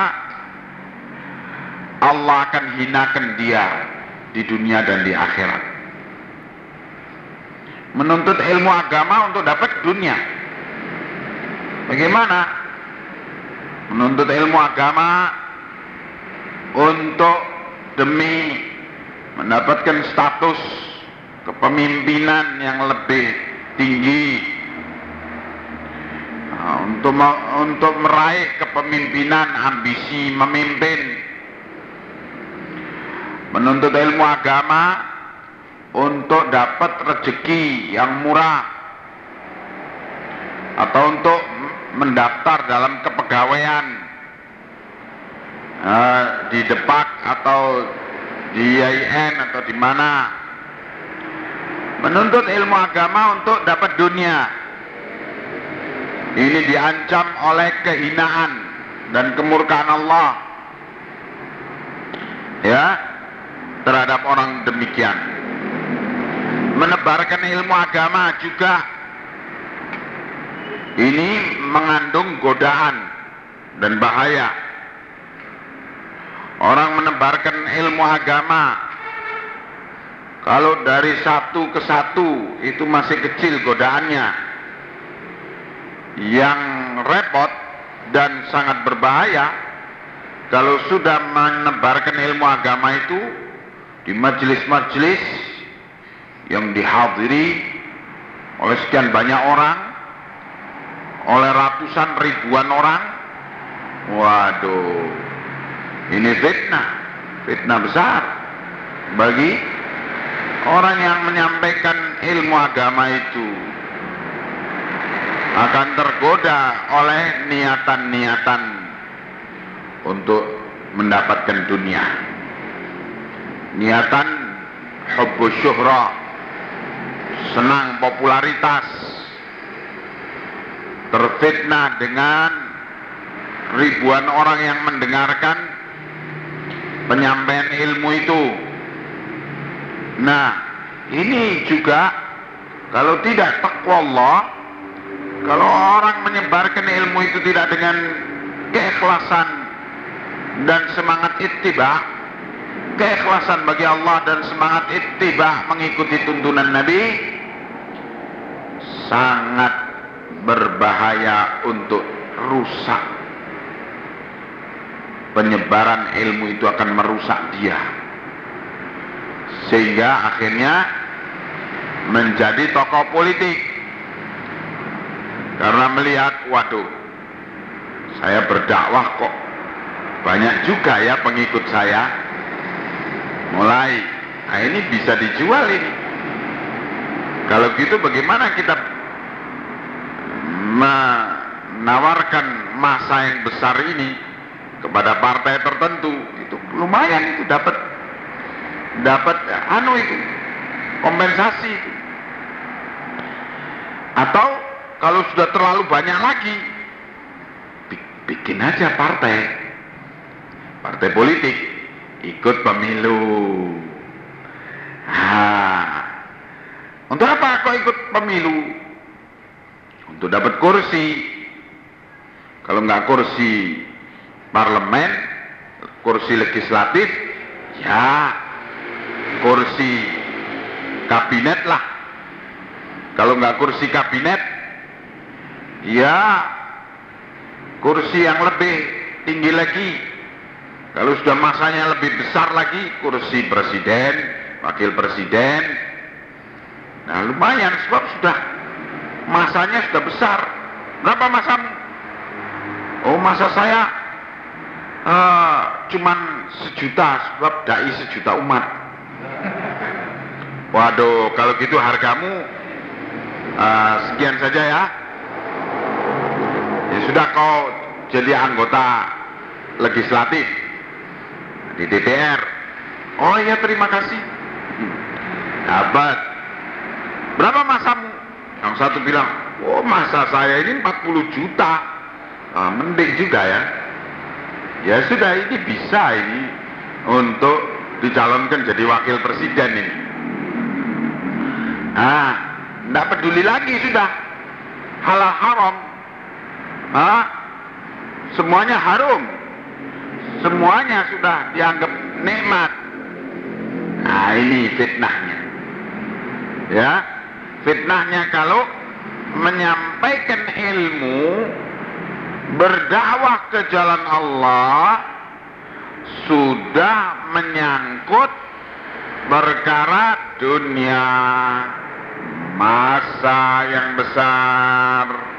Allah akan hinakan dia di dunia dan di akhirat. Menuntut ilmu agama untuk dapat dunia. Bagaimana? Menuntut ilmu agama untuk demi mendapatkan status kepemimpinan yang lebih tinggi untuk untuk meraih kepemimpinan ambisi memimpin. Menuntut ilmu agama untuk dapat rezeki yang murah. Atau untuk mendaftar dalam kepegawaian. Uh, di Depak atau di IAIN atau di mana. Menuntut ilmu agama untuk dapat dunia ini diancam oleh kehinaan dan kemurkaan Allah ya terhadap orang demikian. Menebarkan ilmu agama juga ini mengandung godaan dan bahaya. Orang menebarkan ilmu agama kalau dari satu ke satu itu masih kecil godaannya. Yang repot dan sangat berbahaya kalau sudah menebarkan ilmu agama itu di majelis-majelis yang dihadiri oleh sekian banyak orang, oleh ratusan ribuan orang. Waduh, ini fitnah, fitnah besar bagi orang yang menyampaikan ilmu agama itu akan tergoda oleh niatan-niatan untuk mendapatkan dunia. Niatan hubbu syuhra senang popularitas terfitnah dengan ribuan orang yang mendengarkan penyampaian ilmu itu. Nah ini juga kalau tidak takwa Allah kalau orang menyebarkan ilmu itu tidak dengan keikhlasan dan semangat ittiba keikhlasan bagi Allah dan semangat ittiba mengikuti tuntunan Nabi sangat berbahaya untuk rusak. Penyebaran ilmu itu akan merusak dia. Sehingga akhirnya menjadi tokoh politik karena melihat waduh saya berdakwah kok. Banyak juga ya pengikut saya. Mulai nah ini bisa dijual ini. Kalau gitu bagaimana kita menawarkan masa yang besar ini kepada partai tertentu? Itu lumayan itu dapat dapat anu itu kompensasi itu. Atau kalau sudah terlalu banyak lagi bikin aja partai partai politik ikut pemilu. Nah, untuk apa kok ikut pemilu? Untuk dapat kursi. Kalau nggak kursi parlemen, kursi legislatif, ya kursi kabinet lah. Kalau nggak kursi kabinet, ya kursi yang lebih tinggi lagi kalau sudah masanya lebih besar lagi kursi presiden, wakil presiden. Nah lumayan sebab sudah masanya sudah besar. Berapa masamu? Oh masa saya uh, cuman sejuta sebab dai sejuta umat. Waduh, kalau gitu hargamu uh, sekian saja ya. Sudah kau jadi anggota legislatif di DPR. Oh iya terima kasih. Dapat. Berapa masamu? Yang satu bilang, oh masa saya ini 40 juta. Nah, mending juga ya. Ya sudah ini bisa ini untuk dicalonkan jadi wakil presiden ini. Nah, tidak peduli lagi sudah halal haram. Ah, semuanya harum. Semuanya sudah dianggap nikmat. Nah, ini fitnahnya. Ya, fitnahnya kalau menyampaikan ilmu berdakwah ke jalan Allah sudah menyangkut perkara dunia masa yang besar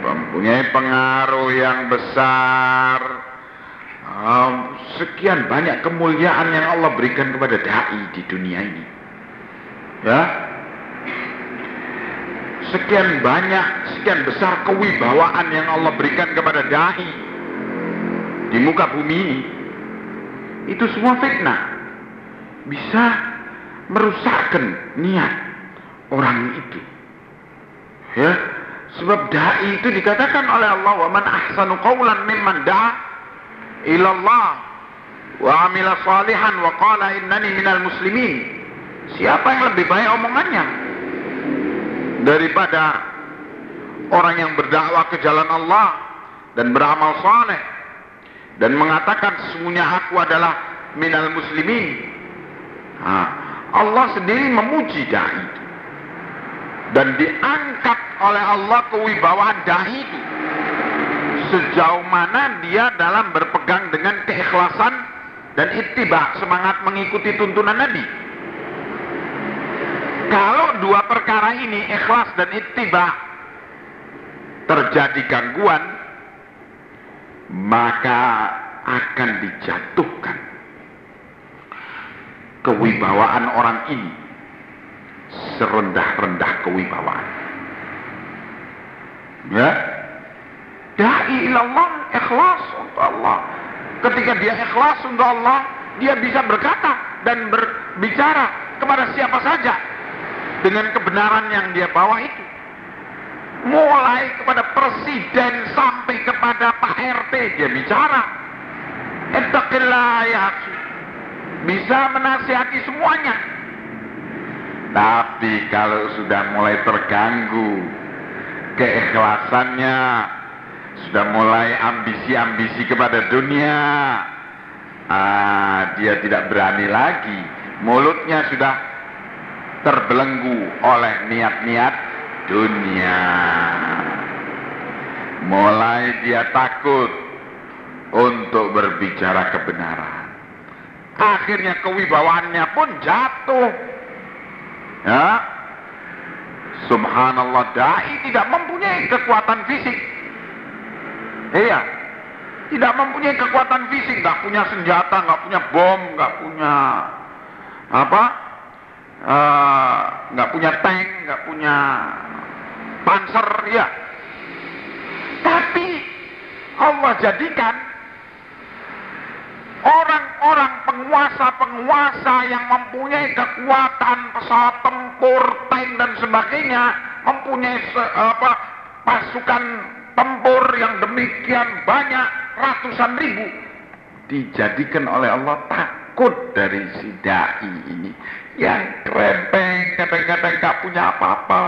mempunyai pengaruh yang besar. Um, sekian banyak kemuliaan yang Allah berikan kepada dai di dunia ini. Ya? Sekian banyak sekian besar kewibawaan yang Allah berikan kepada dai di muka bumi itu semua fitnah. Bisa merusakkan niat orang itu. Ya sebab dai itu dikatakan oleh Allah wa man ahsanu qawlan mimman da'a ila wa amila salihan wa qala innani minal muslimin. Siapa yang lebih baik omongannya? Daripada orang yang berdakwah ke jalan Allah dan beramal saleh dan mengatakan sesungguhnya aku adalah minal muslimin. Nah, Allah sendiri memuji dai itu dan diangkat oleh Allah kewibawaan dai itu sejauh mana dia dalam berpegang dengan keikhlasan dan ittiba semangat mengikuti tuntunan Nabi. Kalau dua perkara ini ikhlas dan ittiba terjadi gangguan maka akan dijatuhkan kewibawaan orang ini serendah-rendah kewibawaan. Ya, dai ilallah ikhlas untuk Allah. Ketika dia ikhlas untuk Allah, dia bisa berkata dan berbicara kepada siapa saja dengan kebenaran yang dia bawa itu. Mulai kepada presiden sampai kepada Pak RT dia bicara. Ittaqillah ya Bisa menasihati semuanya. Tapi kalau sudah mulai terganggu keikhlasannya, sudah mulai ambisi-ambisi kepada dunia, ah, dia tidak berani lagi. Mulutnya sudah terbelenggu oleh niat-niat dunia. Mulai dia takut untuk berbicara kebenaran. Akhirnya kewibawaannya pun jatuh. Ya. Subhanallah, dai tidak mempunyai kekuatan fisik. Iya. Tidak mempunyai kekuatan fisik, nggak punya senjata, nggak punya bom, nggak punya apa? nggak uh, punya tank, nggak punya panser, ya. Tapi Allah jadikan orang-orang penguasa-penguasa yang mempunyai kekuatan pesawat tempur, tank dan sebagainya, mempunyai se, apa, pasukan tempur yang demikian banyak ratusan ribu, dijadikan oleh Allah takut dari si dai ini. Yang krempeng, kadang-kadang gak punya apa-apa,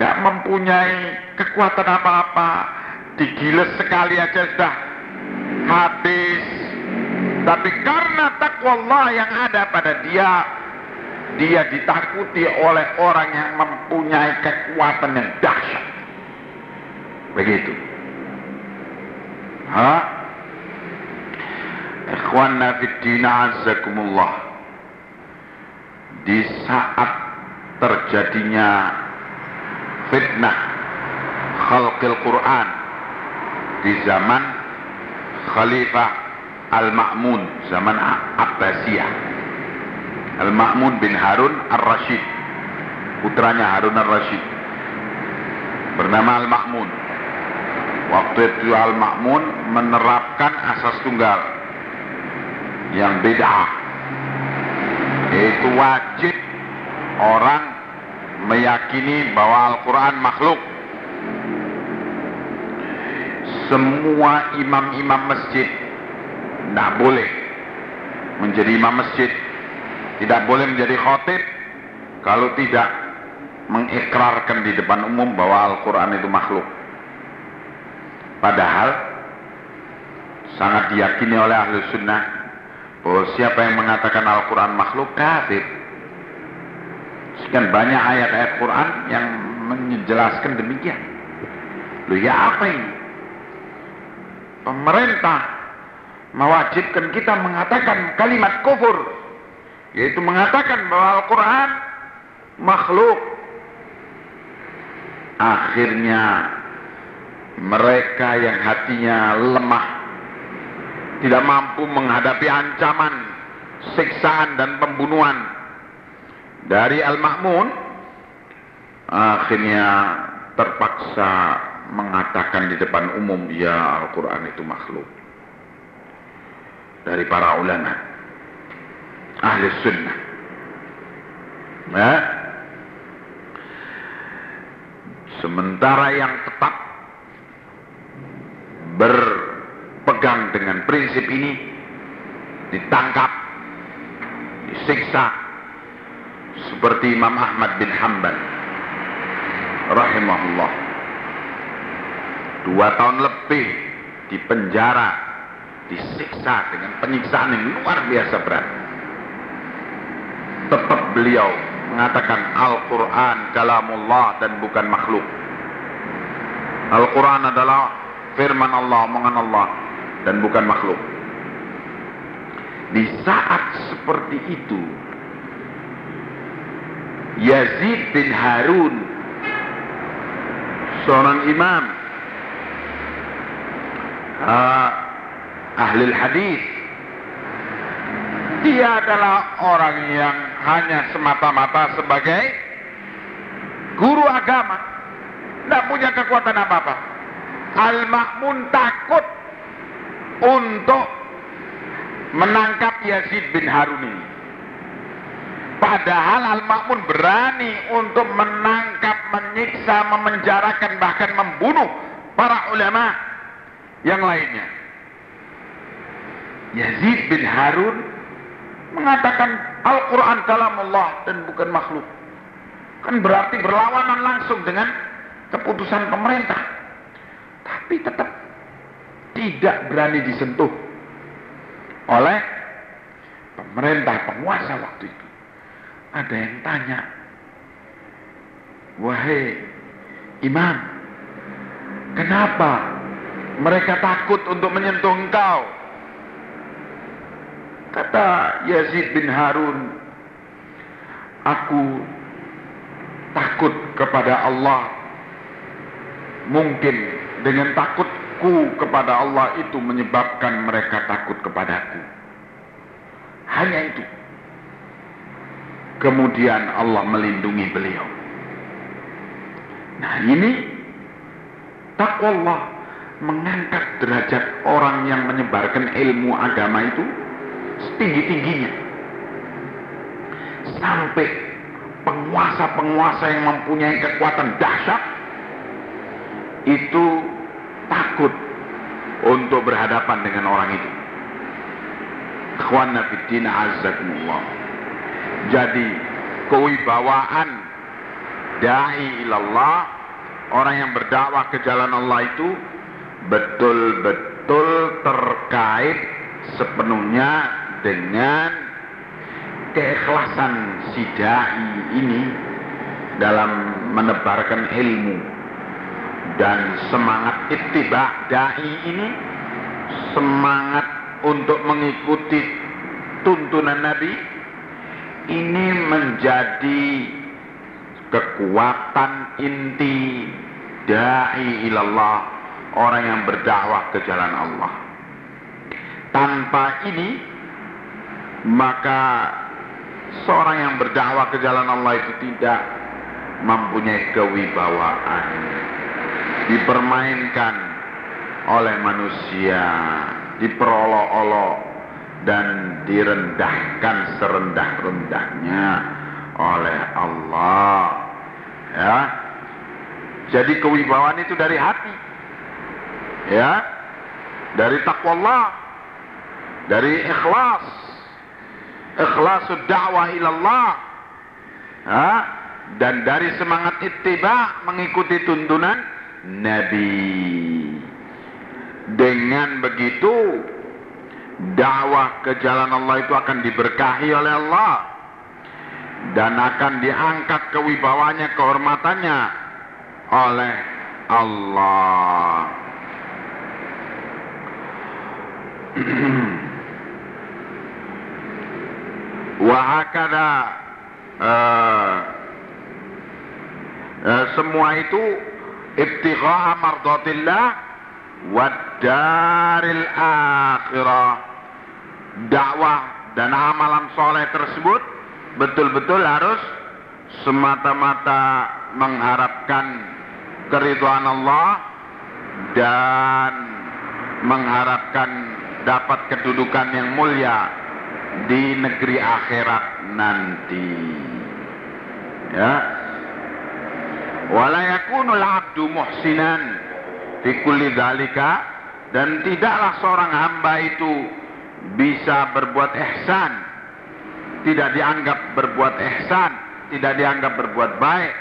gak mempunyai kekuatan apa-apa, digiles sekali aja sudah habis. Tapi karena takwa Allah yang ada pada dia, dia ditakuti oleh orang yang mempunyai kekuatan yang dahsyat. Begitu. Ha? Ikhwanna fiddina azzakumullah. Di saat terjadinya fitnah khalqil Quran di zaman Khalifah Al-Ma'mun, zaman Abbasiyah. Al-Ma'mun bin Harun Ar-Rashid, putranya Harun Ar-Rashid. Bernama Al-Ma'mun. Waktu itu Al-Ma'mun menerapkan asas tunggal yang beda. Yaitu wajib orang meyakini bahwa Al-Quran makhluk semua imam-imam masjid tidak boleh menjadi imam masjid. Tidak boleh menjadi khotib kalau tidak mengikrarkan di depan umum bahwa Al-Quran itu makhluk. Padahal sangat diyakini oleh ahli sunnah bahwa siapa yang mengatakan Al-Quran makhluk kafir. Sekian banyak ayat-ayat Quran yang menjelaskan demikian. Loh ya apa ini pemerintah mewajibkan kita mengatakan kalimat kufur yaitu mengatakan bahwa Al-Quran makhluk. Akhirnya mereka yang hatinya lemah tidak mampu menghadapi ancaman siksaan dan pembunuhan dari Al-Ma'mun akhirnya terpaksa mengatakan di depan umum ya Al-Quran itu makhluk. Dari para ulama ahli sunnah. Ya. sementara yang tetap berpegang dengan prinsip ini ditangkap disiksa seperti Imam Ahmad bin Hanbal rahimahullah dua tahun lebih di penjara, disiksa dengan penyiksaan yang luar biasa berat. Tetap beliau mengatakan Al-Quran kalamullah dan bukan makhluk. Al-Quran adalah firman Allah, omongan Allah dan bukan makhluk. Di saat seperti itu, Yazid bin Harun, seorang imam uh, ahli hadis. Dia adalah orang yang hanya semata-mata sebagai guru agama. Tidak punya kekuatan apa-apa. Al-Ma'mun takut untuk menangkap Yazid bin Harun ini. Padahal Al-Ma'mun berani untuk menangkap, menyiksa, memenjarakan, bahkan membunuh para ulama yang lainnya. Yazid bin Harun mengatakan Al-Quran kalam Allah dan bukan makhluk. Kan berarti berlawanan langsung dengan keputusan pemerintah. Tapi tetap tidak berani disentuh oleh pemerintah penguasa waktu itu. Ada yang tanya, wahai imam, kenapa mereka takut untuk menyentuh engkau. Kata Yazid bin Harun, aku takut kepada Allah. Mungkin dengan takutku kepada Allah itu menyebabkan mereka takut kepadaku. Hanya itu. Kemudian Allah melindungi beliau. Nah ini takwa Allah mengangkat derajat orang yang menyebarkan ilmu agama itu setinggi-tingginya. Sampai penguasa-penguasa yang mempunyai kekuatan dahsyat itu takut untuk berhadapan dengan orang itu. Jadi kewibawaan dai ilallah orang yang berdakwah ke jalan Allah itu betul-betul terkait sepenuhnya dengan keikhlasan si dai ini dalam menebarkan ilmu dan semangat ittiba dai ini semangat untuk mengikuti tuntunan Nabi ini menjadi kekuatan inti dai ilallah orang yang berdakwah ke jalan Allah. Tanpa ini maka seorang yang berdakwah ke jalan Allah itu tidak mempunyai kewibawaan. Dipermainkan oleh manusia diperolok-olok dan direndahkan serendah-rendahnya oleh Allah. Ya. Jadi kewibawaan itu dari hati ya. Dari takwa Allah dari ikhlas. Ikhlas dakwah ilallah. Ya, dan dari semangat ittiba mengikuti tuntunan Nabi. Dengan begitu dakwah ke jalan Allah itu akan diberkahi oleh Allah. Dan akan diangkat kewibawanya, kehormatannya oleh Allah. <clears throat> Wahakada uh, uh, semua itu ibtigha'a mardatillah wadaril akhirah. Dakwah dan amalan soleh tersebut betul-betul harus semata-mata mengharapkan keriduan Allah dan mengharapkan dapat kedudukan yang mulia di negeri akhirat nanti. Ya. Wala yakunul abdu muhsinan fi kulli dan tidaklah seorang hamba itu bisa berbuat ihsan, tidak dianggap berbuat ihsan, tidak dianggap berbuat baik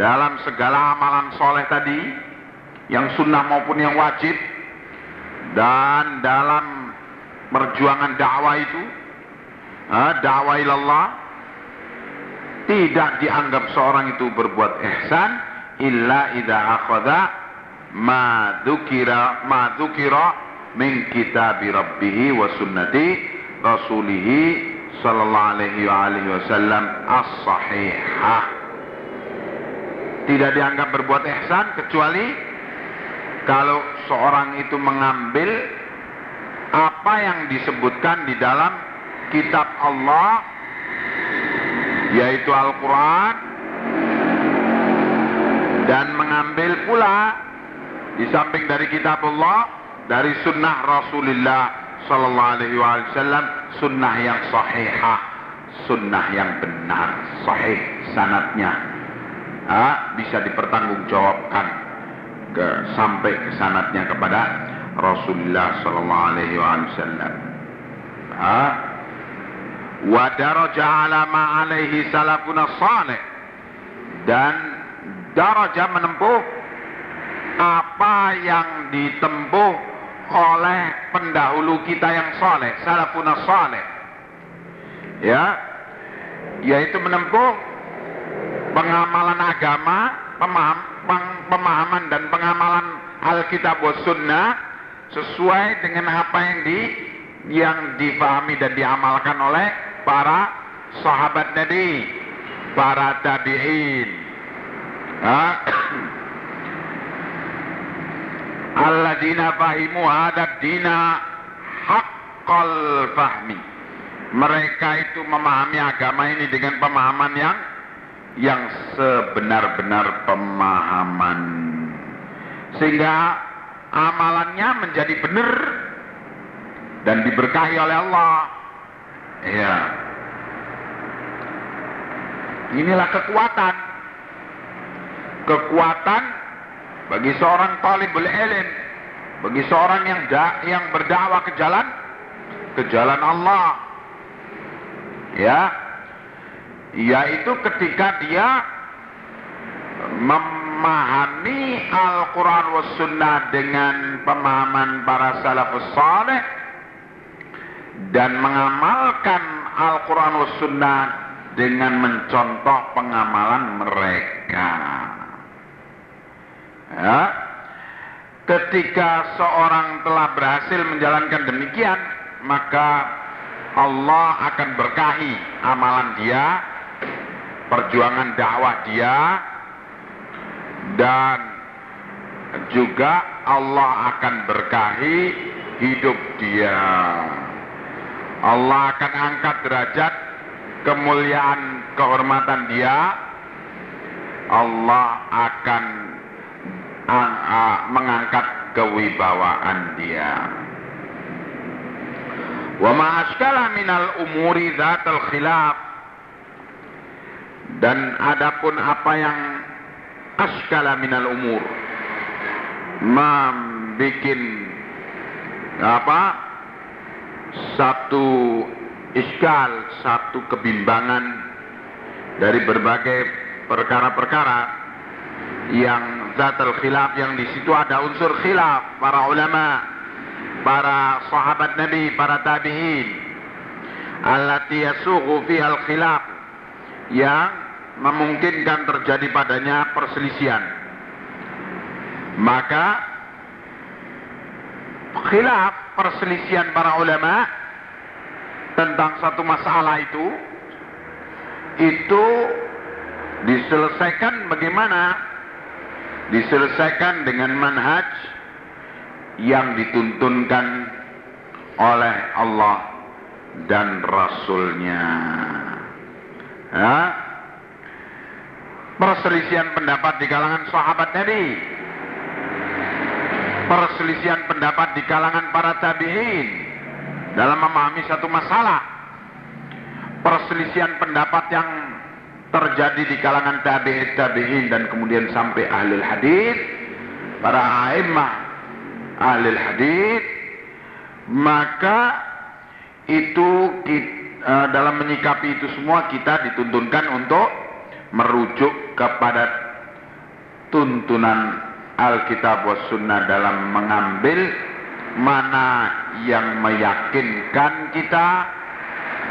dalam segala amalan soleh tadi, yang sunnah maupun yang wajib, dan dalam perjuangan dakwah itu, dakwah ilallah, tidak dianggap seorang itu berbuat ihsan illa idza akhadha ma dzukira ma dzukira min kitab rabbih wa sunnati rasulih sallallahu alaihi wa alihi wasallam as-sahihah. Tidak dianggap berbuat ihsan kecuali kalau seorang itu mengambil apa yang disebutkan di dalam kitab Allah yaitu Al-Quran dan mengambil pula di samping dari kitab Allah dari sunnah Rasulullah Sallallahu Alaihi Wasallam sunnah yang sahihah sunnah yang benar sahih sanatnya. Ah, bisa dipertanggungjawabkan ke sampai ke sanatnya kepada Rasulullah Sallallahu Alaihi Wasallam. Wa daraja ala ma alaihi salafuna salih. Dan daraja menempuh apa yang ditempuh oleh pendahulu kita yang saleh salafuna saleh ya? Yaitu menempuh pengamalan agama pemaham, pemahaman dan pengamalan Alkitab wa Sunnah sesuai dengan apa yang di yang difahami dan diamalkan oleh para sahabat Nabi, para tabi'in. <clears throat> Alladzina fahimu hadad dina haqqal fahmi. Mereka itu memahami agama ini dengan pemahaman yang yang sebenar-benar pemahaman. Sehingga amalannya menjadi benar dan diberkahi oleh Allah. Ya. Inilah kekuatan. Kekuatan bagi seorang talibul ilm, bagi seorang yang da, yang berdakwah ke jalan ke jalan Allah. Ya. Yaitu ketika dia memahami Al-Quran was Sunnah dengan pemahaman para salafus saleh dan mengamalkan Al-Quran was Sunnah dengan mencontoh pengamalan mereka. Ya. ketika seorang telah berhasil menjalankan demikian, maka Allah akan berkahi amalan dia, perjuangan dakwah dia, dan juga Allah akan berkahi hidup dia. Allah akan angkat derajat kemuliaan kehormatan dia. Allah akan mengangkat kewibawaan dia. Wa ma minal umuri dzatal khilaf dan adapun apa yang askala minal umur membikin apa? Satu iskal, satu kebimbangan dari berbagai perkara-perkara yang zatul khilaf yang di situ ada unsur khilaf para ulama, para sahabat Nabi, para tabi'in allati yasughu fiha khilaf yang memungkinkan terjadi padanya perselisihan. Maka khilaf perselisihan para ulama tentang satu masalah itu itu diselesaikan bagaimana diselesaikan dengan manhaj yang dituntunkan oleh Allah dan Rasulnya. Ya. Perselisihan pendapat di kalangan sahabat Nabi. Perselisihan pendapat di kalangan para tabi'in dalam memahami satu masalah. Perselisihan pendapat yang terjadi di kalangan tabi'in tabi'in dan kemudian sampai ahli hadis, para a'immah ahli hadis, maka itu uh, dalam menyikapi itu semua kita dituntunkan untuk merujuk kepada tuntunan Alkitab was Sunnah dalam mengambil mana yang meyakinkan kita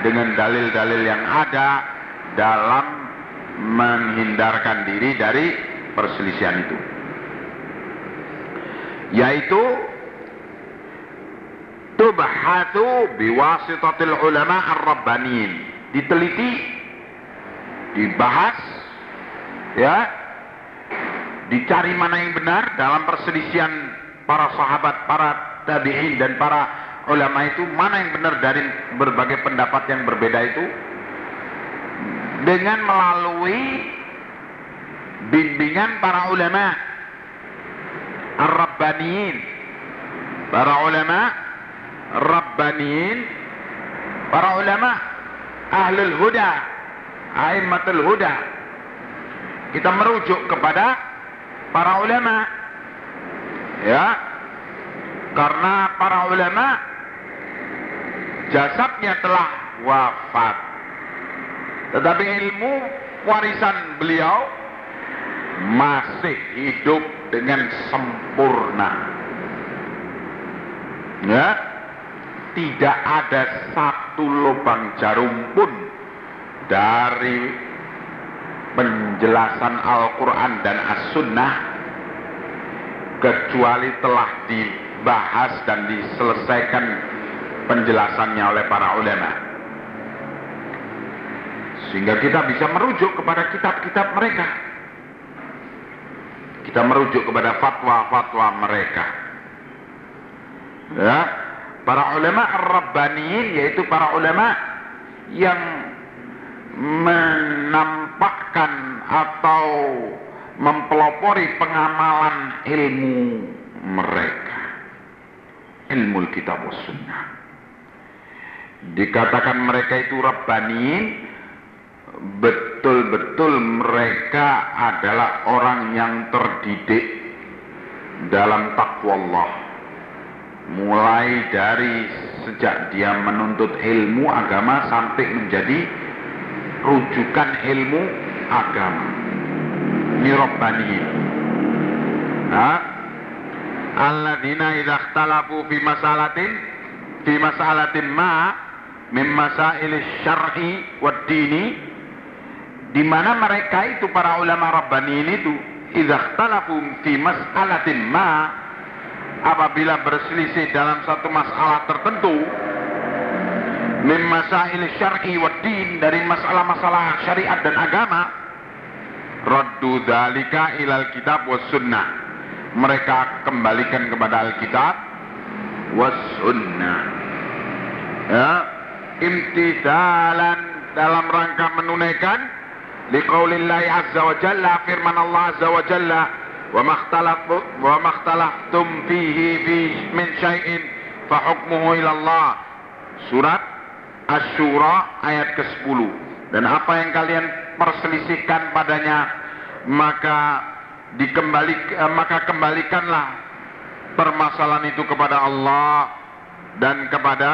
dengan dalil-dalil yang ada dalam menghindarkan diri dari perselisihan itu. Yaitu tubhatu biwasitatil ulama ar-rabbaniin. Diteliti, dibahas, ya, dicari mana yang benar dalam perselisihan para sahabat, para tabi'in dan para ulama itu mana yang benar dari berbagai pendapat yang berbeda itu dengan melalui bimbingan para ulama ar-rabbaniin para ulama rabbaniin para ulama ahlul huda aimmatul huda. Kita merujuk kepada para ulama. Ya karena para ulama jasadnya telah wafat. Tetapi ilmu warisan beliau masih hidup dengan sempurna. Ya, tidak ada satu lubang jarum pun dari penjelasan Al-Quran dan As-Sunnah kecuali telah dibahas dan diselesaikan penjelasannya oleh para ulama. Sehingga kita bisa merujuk kepada kitab-kitab mereka. Kita merujuk kepada fatwa-fatwa mereka. Ya, para ulama ar-rabbaniin yaitu para ulama yang menampakkan atau mempelopori pengamalan ilmu mereka. Ilmu kitab sunnah. Dikatakan mereka itu rabbaniin betul-betul mereka adalah orang yang terdidik dalam takwa Allah. Mulai dari sejak dia menuntut ilmu agama sampai menjadi rujukan ilmu agama. Ini Rabbani. Nah, alladzina idza ikhtalafu fi masalatin fi masalatin ma min masail syar'i wad dini di mana mereka itu para ulama rabbaniin itu idza ikhtalafu fi mas'alatin ma apabila berselisih dalam satu masalah tertentu min masail syar'i wa din dari masalah-masalah syariat dan agama raddu dzalika ilal kitab was sunnah. Mereka kembalikan kepada Alkitab was sunnah. Ya imtithalan dalam rangka menunaikan liqaulillahi azza wa jalla firman Allah azza wa jalla wa wa makhtalaftum fihi fi min syai'in. Fa hukmuhu surat Asy-Syura ayat ke-10 dan apa yang kalian perselisihkan padanya maka dikembali eh, maka kembalikanlah permasalahan itu kepada Allah dan kepada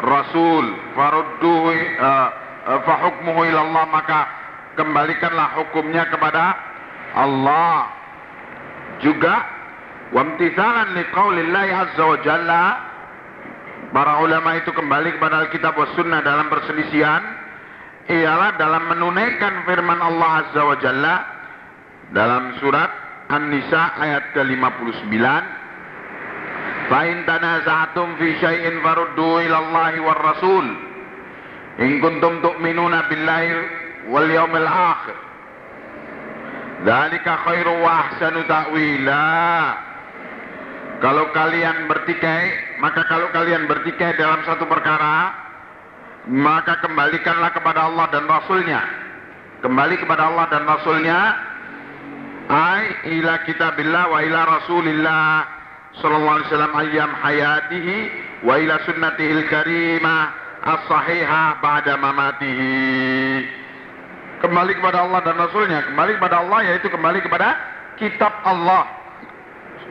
Rasul. Farudduhu uh, fa hukmuhu ilallah maka kembalikanlah hukumnya kepada Allah juga wamtithalan liqaulillahi azza wa jalla para ulama itu kembali kepada Alkitab wa sunnah dalam perselisihan ialah dalam menunaikan firman Allah azza wa jalla dalam surat An-Nisa ayat ke-59. Fa'in tanaza'atum fi syai'in faruddu ilallahi war rasul. In kuntum tu'minuna billahi wal yaumil akhir Dzalika khairu wa ta'wila. Kalau kalian bertikai Maka kalau kalian bertikai dalam satu perkara Maka kembalikanlah kepada Allah dan Rasulnya. Kembali kepada Allah dan Rasulnya. Ay ila kitabillah wa ila rasulillah. Sallallahu alaihi wasallam ayyam hayatihi wa ila sunnatihil karimah as-sahihah ba'da mamatihi. Kembali kepada Allah dan Rasulnya, kembali kepada Allah yaitu kembali kepada kitab Allah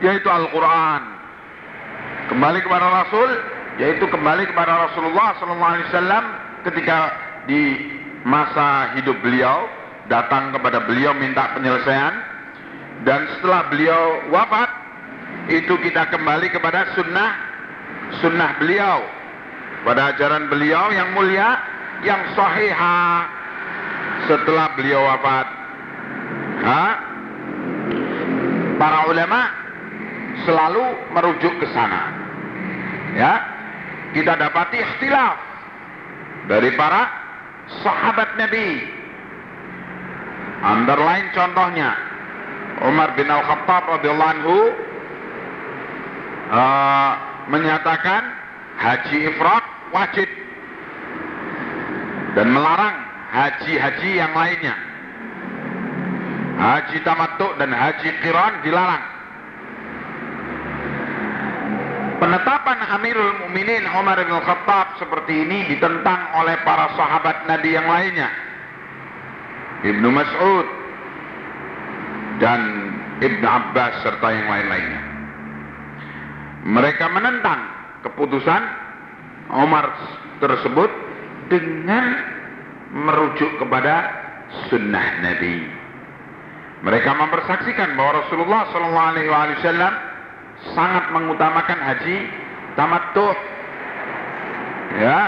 yaitu Al-Qur'an. Kembali kepada Rasul yaitu kembali kepada Rasulullah wasallam ketika di masa hidup beliau datang kepada beliau minta penyelesaian. Dan setelah beliau wafat itu kita kembali kepada sunnah sunnah beliau. Pada ajaran beliau yang mulia yang sahihah setelah beliau wafat. Ha? para ulama selalu merujuk ke sana. Ya kita dapati ikhtilaf dari para sahabat Nabi. Underline contohnya Umar bin Al-Khattab radhiyallahu anhu uh, menyatakan haji ifrat wajib dan melarang haji-haji yang lainnya. Haji tamattu dan haji qiran dilarang. Penetapan Amirul Mukminin Umar bin Khattab seperti ini ditentang oleh para sahabat Nabi yang lainnya. Ibnu Mas'ud dan Ibnu Abbas serta yang lain-lainnya. Mereka menentang keputusan Umar tersebut dengan merujuk kepada sunnah Nabi. Mereka mempersaksikan bahwa Rasulullah Wasallam sangat mengutamakan haji tamattu. Ya,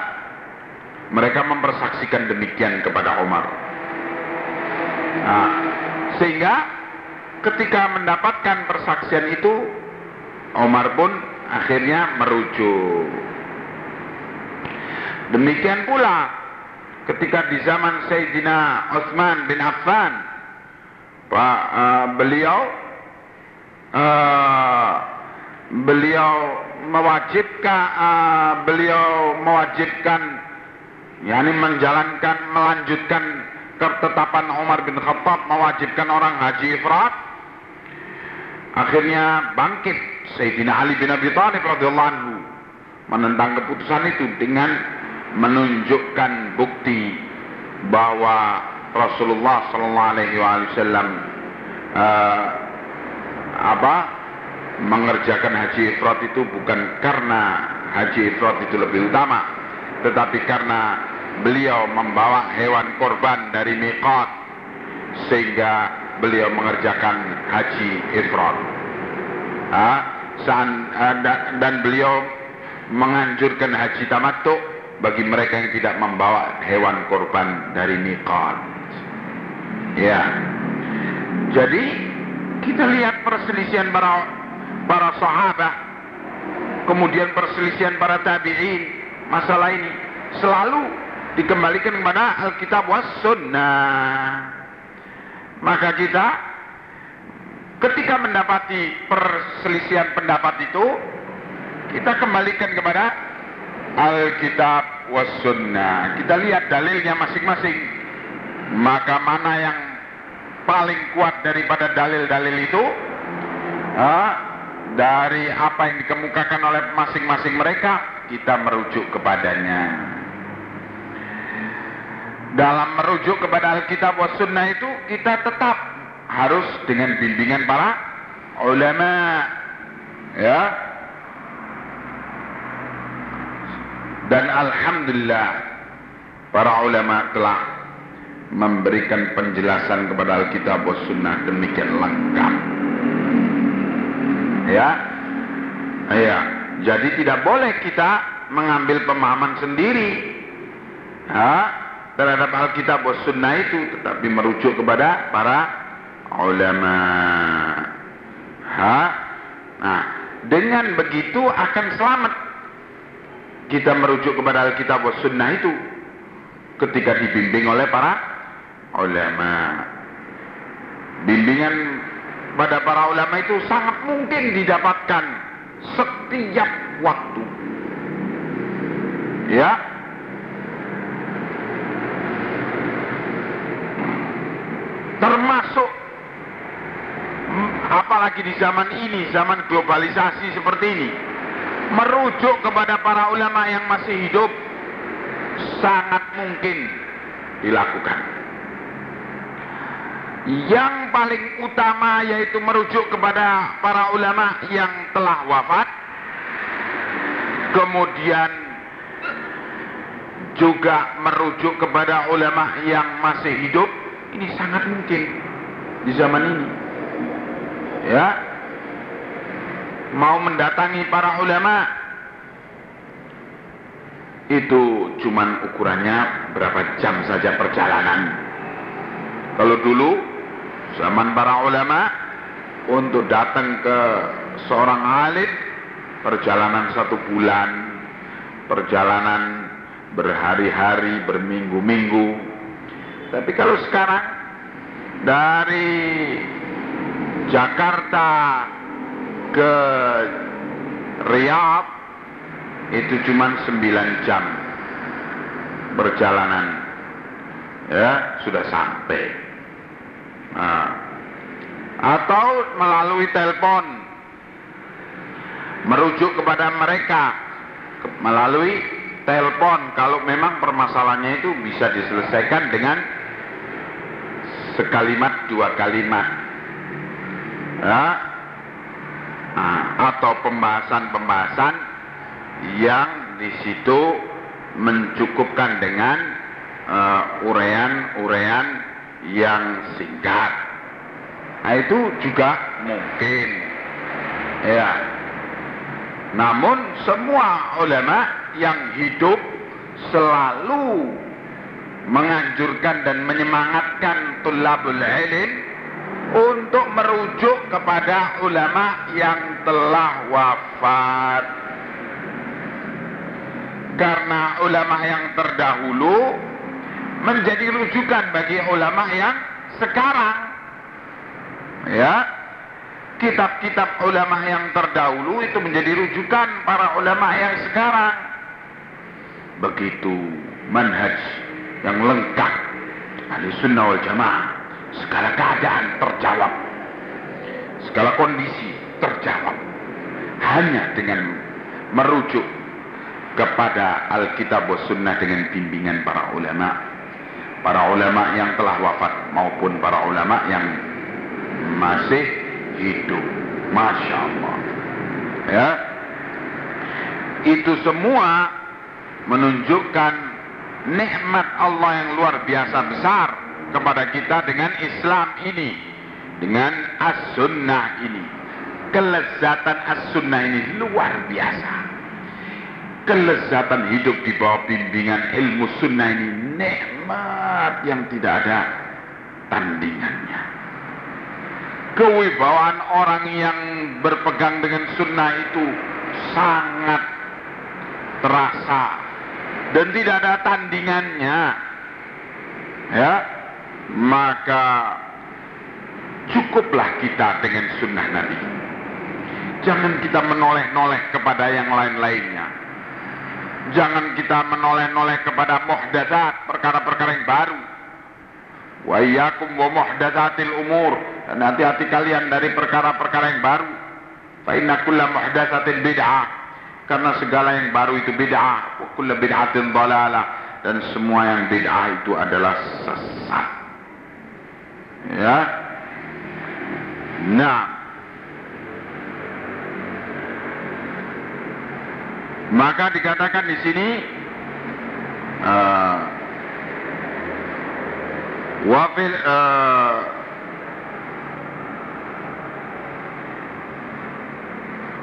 mereka mempersaksikan demikian kepada Umar. Nah, sehingga ketika mendapatkan persaksian itu Omar pun akhirnya merujuk. Demikian pula ketika di zaman Sayyidina Utsman bin Affan, Pak uh, beliau uh, beliau mewajibkan uh, beliau mewajibkan yakni menjalankan melanjutkan ketetapan Umar bin Khattab mewajibkan orang haji ifrat. Akhirnya bangkit Sayyidina Ali bin Abi Thalib radhiyallahu anhu menentang keputusan itu dengan menunjukkan bukti bahwa Rasulullah sallallahu alaihi wasallam uh, apa mengerjakan haji ifrat itu bukan karena haji ifrat itu lebih utama tetapi karena beliau membawa hewan korban dari miqat sehingga beliau mengerjakan haji ifrat. Eh, dan beliau menganjurkan haji tamattu bagi mereka yang tidak membawa hewan korban dari miqat. Ya. Jadi kita lihat perselisihan para para sahabat, kemudian perselisihan para tabi'in, masalah ini selalu dikembalikan kepada Alkitab was sunnah. Maka kita ketika mendapati perselisihan pendapat itu, kita kembalikan kepada Alkitab was sunnah. Kita lihat dalilnya masing-masing. Maka mana yang paling kuat daripada dalil-dalil itu? Dari apa yang dikemukakan oleh masing-masing mereka, kita merujuk kepadanya. Dalam merujuk kepada Alkitab wa Sunnah itu, kita tetap harus dengan bimbingan para ulama. Ya. Dan Alhamdulillah, para ulama telah memberikan penjelasan kepada Alkitab wa Sunnah demikian lengkap. Ya. Ya. Jadi tidak boleh kita mengambil pemahaman sendiri. Ha? terhadap Alkitab wa Sunnah itu tetapi merujuk kepada para ulama. Ha? Nah, dengan begitu akan selamat kita merujuk kepada Alkitab wa Sunnah itu ketika dibimbing oleh para ulama. Bimbingan pada para ulama itu sangat mungkin didapatkan setiap waktu. Ya. Termasuk apalagi di zaman ini, zaman globalisasi seperti ini, merujuk kepada para ulama yang masih hidup sangat mungkin dilakukan. Yang paling utama yaitu merujuk kepada para ulama yang telah wafat. Kemudian juga merujuk kepada ulama yang masih hidup. Ini sangat mungkin di zaman ini. Ya. Mau mendatangi para ulama itu cuman ukurannya berapa jam saja perjalanan. Kalau dulu zaman para ulama untuk datang ke seorang alim perjalanan satu bulan perjalanan berhari-hari berminggu-minggu tapi kalau sekarang dari Jakarta ke Riyadh itu cuma 9 jam perjalanan. Ya sudah sampai. Nah, atau melalui telepon. Merujuk kepada mereka. Melalui telepon. Kalau memang permasalahannya itu bisa diselesaikan dengan sekalimat dua kalimat. Ya atau pembahasan-pembahasan yang di situ mencukupkan dengan uh, urean-urean yang singkat. Nah, itu juga mungkin. Ya. Namun semua ulama yang hidup selalu menganjurkan dan menyemangatkan tulabul ilm untuk merujuk kepada ulama yang telah wafat. Karena ulama yang terdahulu menjadi rujukan bagi ulama yang sekarang. Ya, kitab-kitab ulama yang terdahulu itu menjadi rujukan para ulama yang sekarang. Begitu manhaj yang lengkap ahli sunnah wal jamaah. Segala keadaan terjawab. Segala kondisi terjawab. Hanya dengan merujuk kepada Alkitab Sunnah dengan bimbingan para ulama para ulama yang telah wafat maupun para ulama yang masih hidup. Masya Allah. Ya. Itu semua menunjukkan nikmat Allah yang luar biasa besar kepada kita dengan Islam ini. Dengan as-sunnah ini. Kelezatan as-sunnah ini luar biasa kelezatan hidup di bawah bimbingan ilmu sunnah ini nikmat yang tidak ada tandingannya. kewibawaan orang yang berpegang dengan sunnah itu sangat terasa dan tidak ada tandingannya ya maka cukuplah kita dengan sunnah Nabi. Jangan kita menoleh-noleh kepada yang lain-lainnya. Jangan kita menoleh-noleh kepada muhdatsat perkara-perkara yang baru. Wa iyyakum wa muhdatsatil umur. Dan hati-hati kalian dari perkara-perkara yang baru. Fa inna kulla muhdatsatin bid'ah. Karena segala yang baru itu bid'ah. Wa kullu bid'atin dhalalah dan semua yang bid'ah itu adalah sesat ya. Nah. Maka dikatakan di sini uh, wafil uh,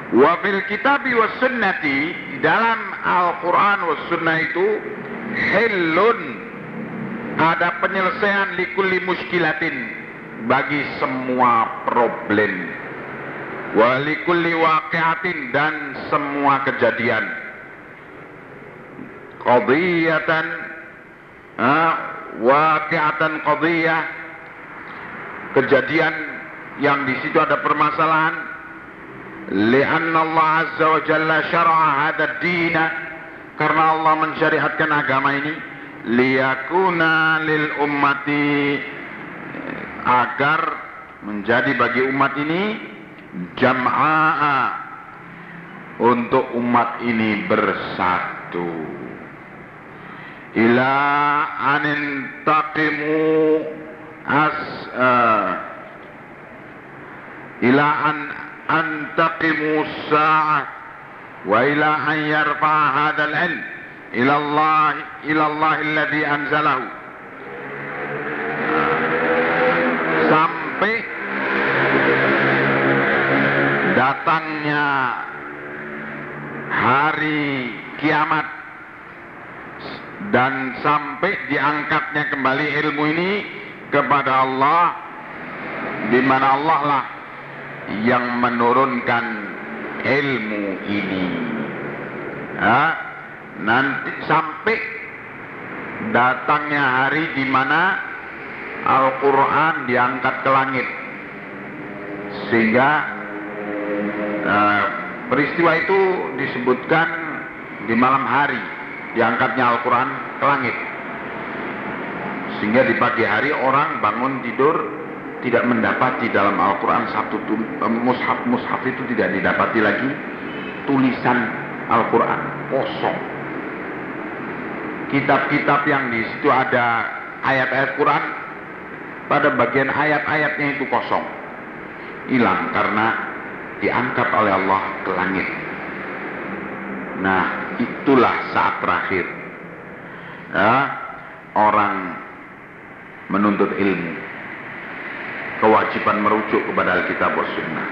Wa fil kitabi was sunnati dalam Al-Quran was sunnah itu hilun ada penyelesaian likulli muskilatin bagi semua problem. Wa likulli waqi'atin dan semua kejadian. Qadiyatan waqi'atan qadiyah. Kejadian yang di situ ada permasalahan. Lianna Allah Azza wa Jalla syara'a hadha dina. Karena Allah mensyariatkan agama ini liyakuna lil ummati eh, agar menjadi bagi umat ini jam'a'a untuk umat ini bersatu. Ila anin taqimu as uh, ila an antaqimu sa'ah wa ila an yarfa hadzal ilm ilallah ilallah alladhi anzalahu sampai datangnya hari kiamat dan sampai diangkatnya kembali ilmu ini kepada Allah di mana Allah lah yang menurunkan ilmu ini. Ha? Nanti sampai datangnya hari di mana Al-Quran diangkat ke langit. Sehingga uh, peristiwa itu disebutkan di malam hari diangkatnya Al-Quran ke langit. Sehingga di pagi hari orang bangun tidur tidak mendapati dalam Al-Quran satu mushaf-mushaf itu tidak didapati lagi tulisan Al-Quran kosong kitab-kitab yang di situ ada ayat-ayat Quran. Pada bagian ayat-ayatnya itu kosong. Hilang karena diangkat oleh Allah ke langit. Nah itulah saat terakhir. Ya, orang menuntut ilmu. Kewajiban merujuk kepada Alkitab dan Sunnah.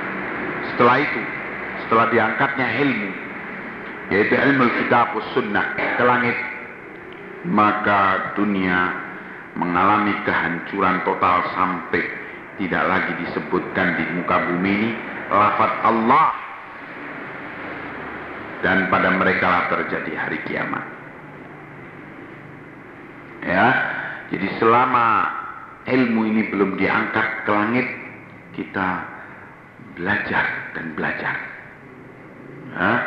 Setelah itu, setelah diangkatnya ilmu, yaitu ilmu Alkitab dan Sunnah ke langit, maka dunia mengalami kehancuran total sampai tidak lagi disebutkan di muka bumi ini lafaz Allah dan pada mereka lah terjadi hari kiamat. Ya, jadi selama ilmu ini belum diangkat ke langit, kita belajar dan belajar. Hah?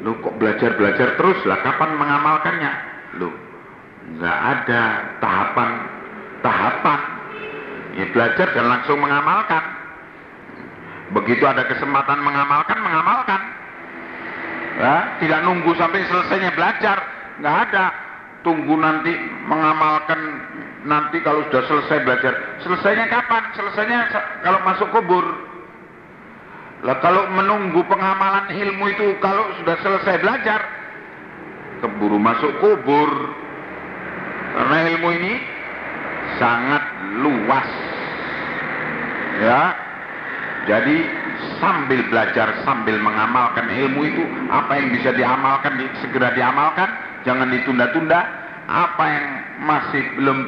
Lu kok belajar-belajar terus lah, kapan mengamalkannya? Lu, nggak ada tahapan-tahapan. Ya belajar dan langsung mengamalkan. Begitu ada kesempatan mengamalkan, mengamalkan. Ya, tidak nunggu sampai selesainya belajar, nggak ada. Tunggu nanti mengamalkan nanti kalau sudah selesai belajar. Selesainya kapan? Selesainya kalau masuk kubur. Lah kalau menunggu pengamalan ilmu itu kalau sudah selesai belajar, keburu masuk kubur. Karena ilmu ini sangat luas. Ya. Jadi sambil belajar, sambil mengamalkan ilmu itu, apa yang bisa diamalkan segera diamalkan, jangan ditunda-tunda. Apa yang masih belum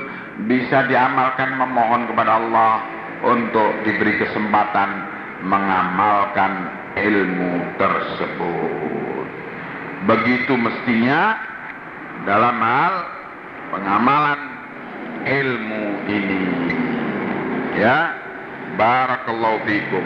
bisa diamalkan memohon kepada Allah untuk diberi kesempatan mengamalkan ilmu tersebut. Begitu mestinya dalam hal pengamalan ilmu ini. Ya, barakallahu fikum.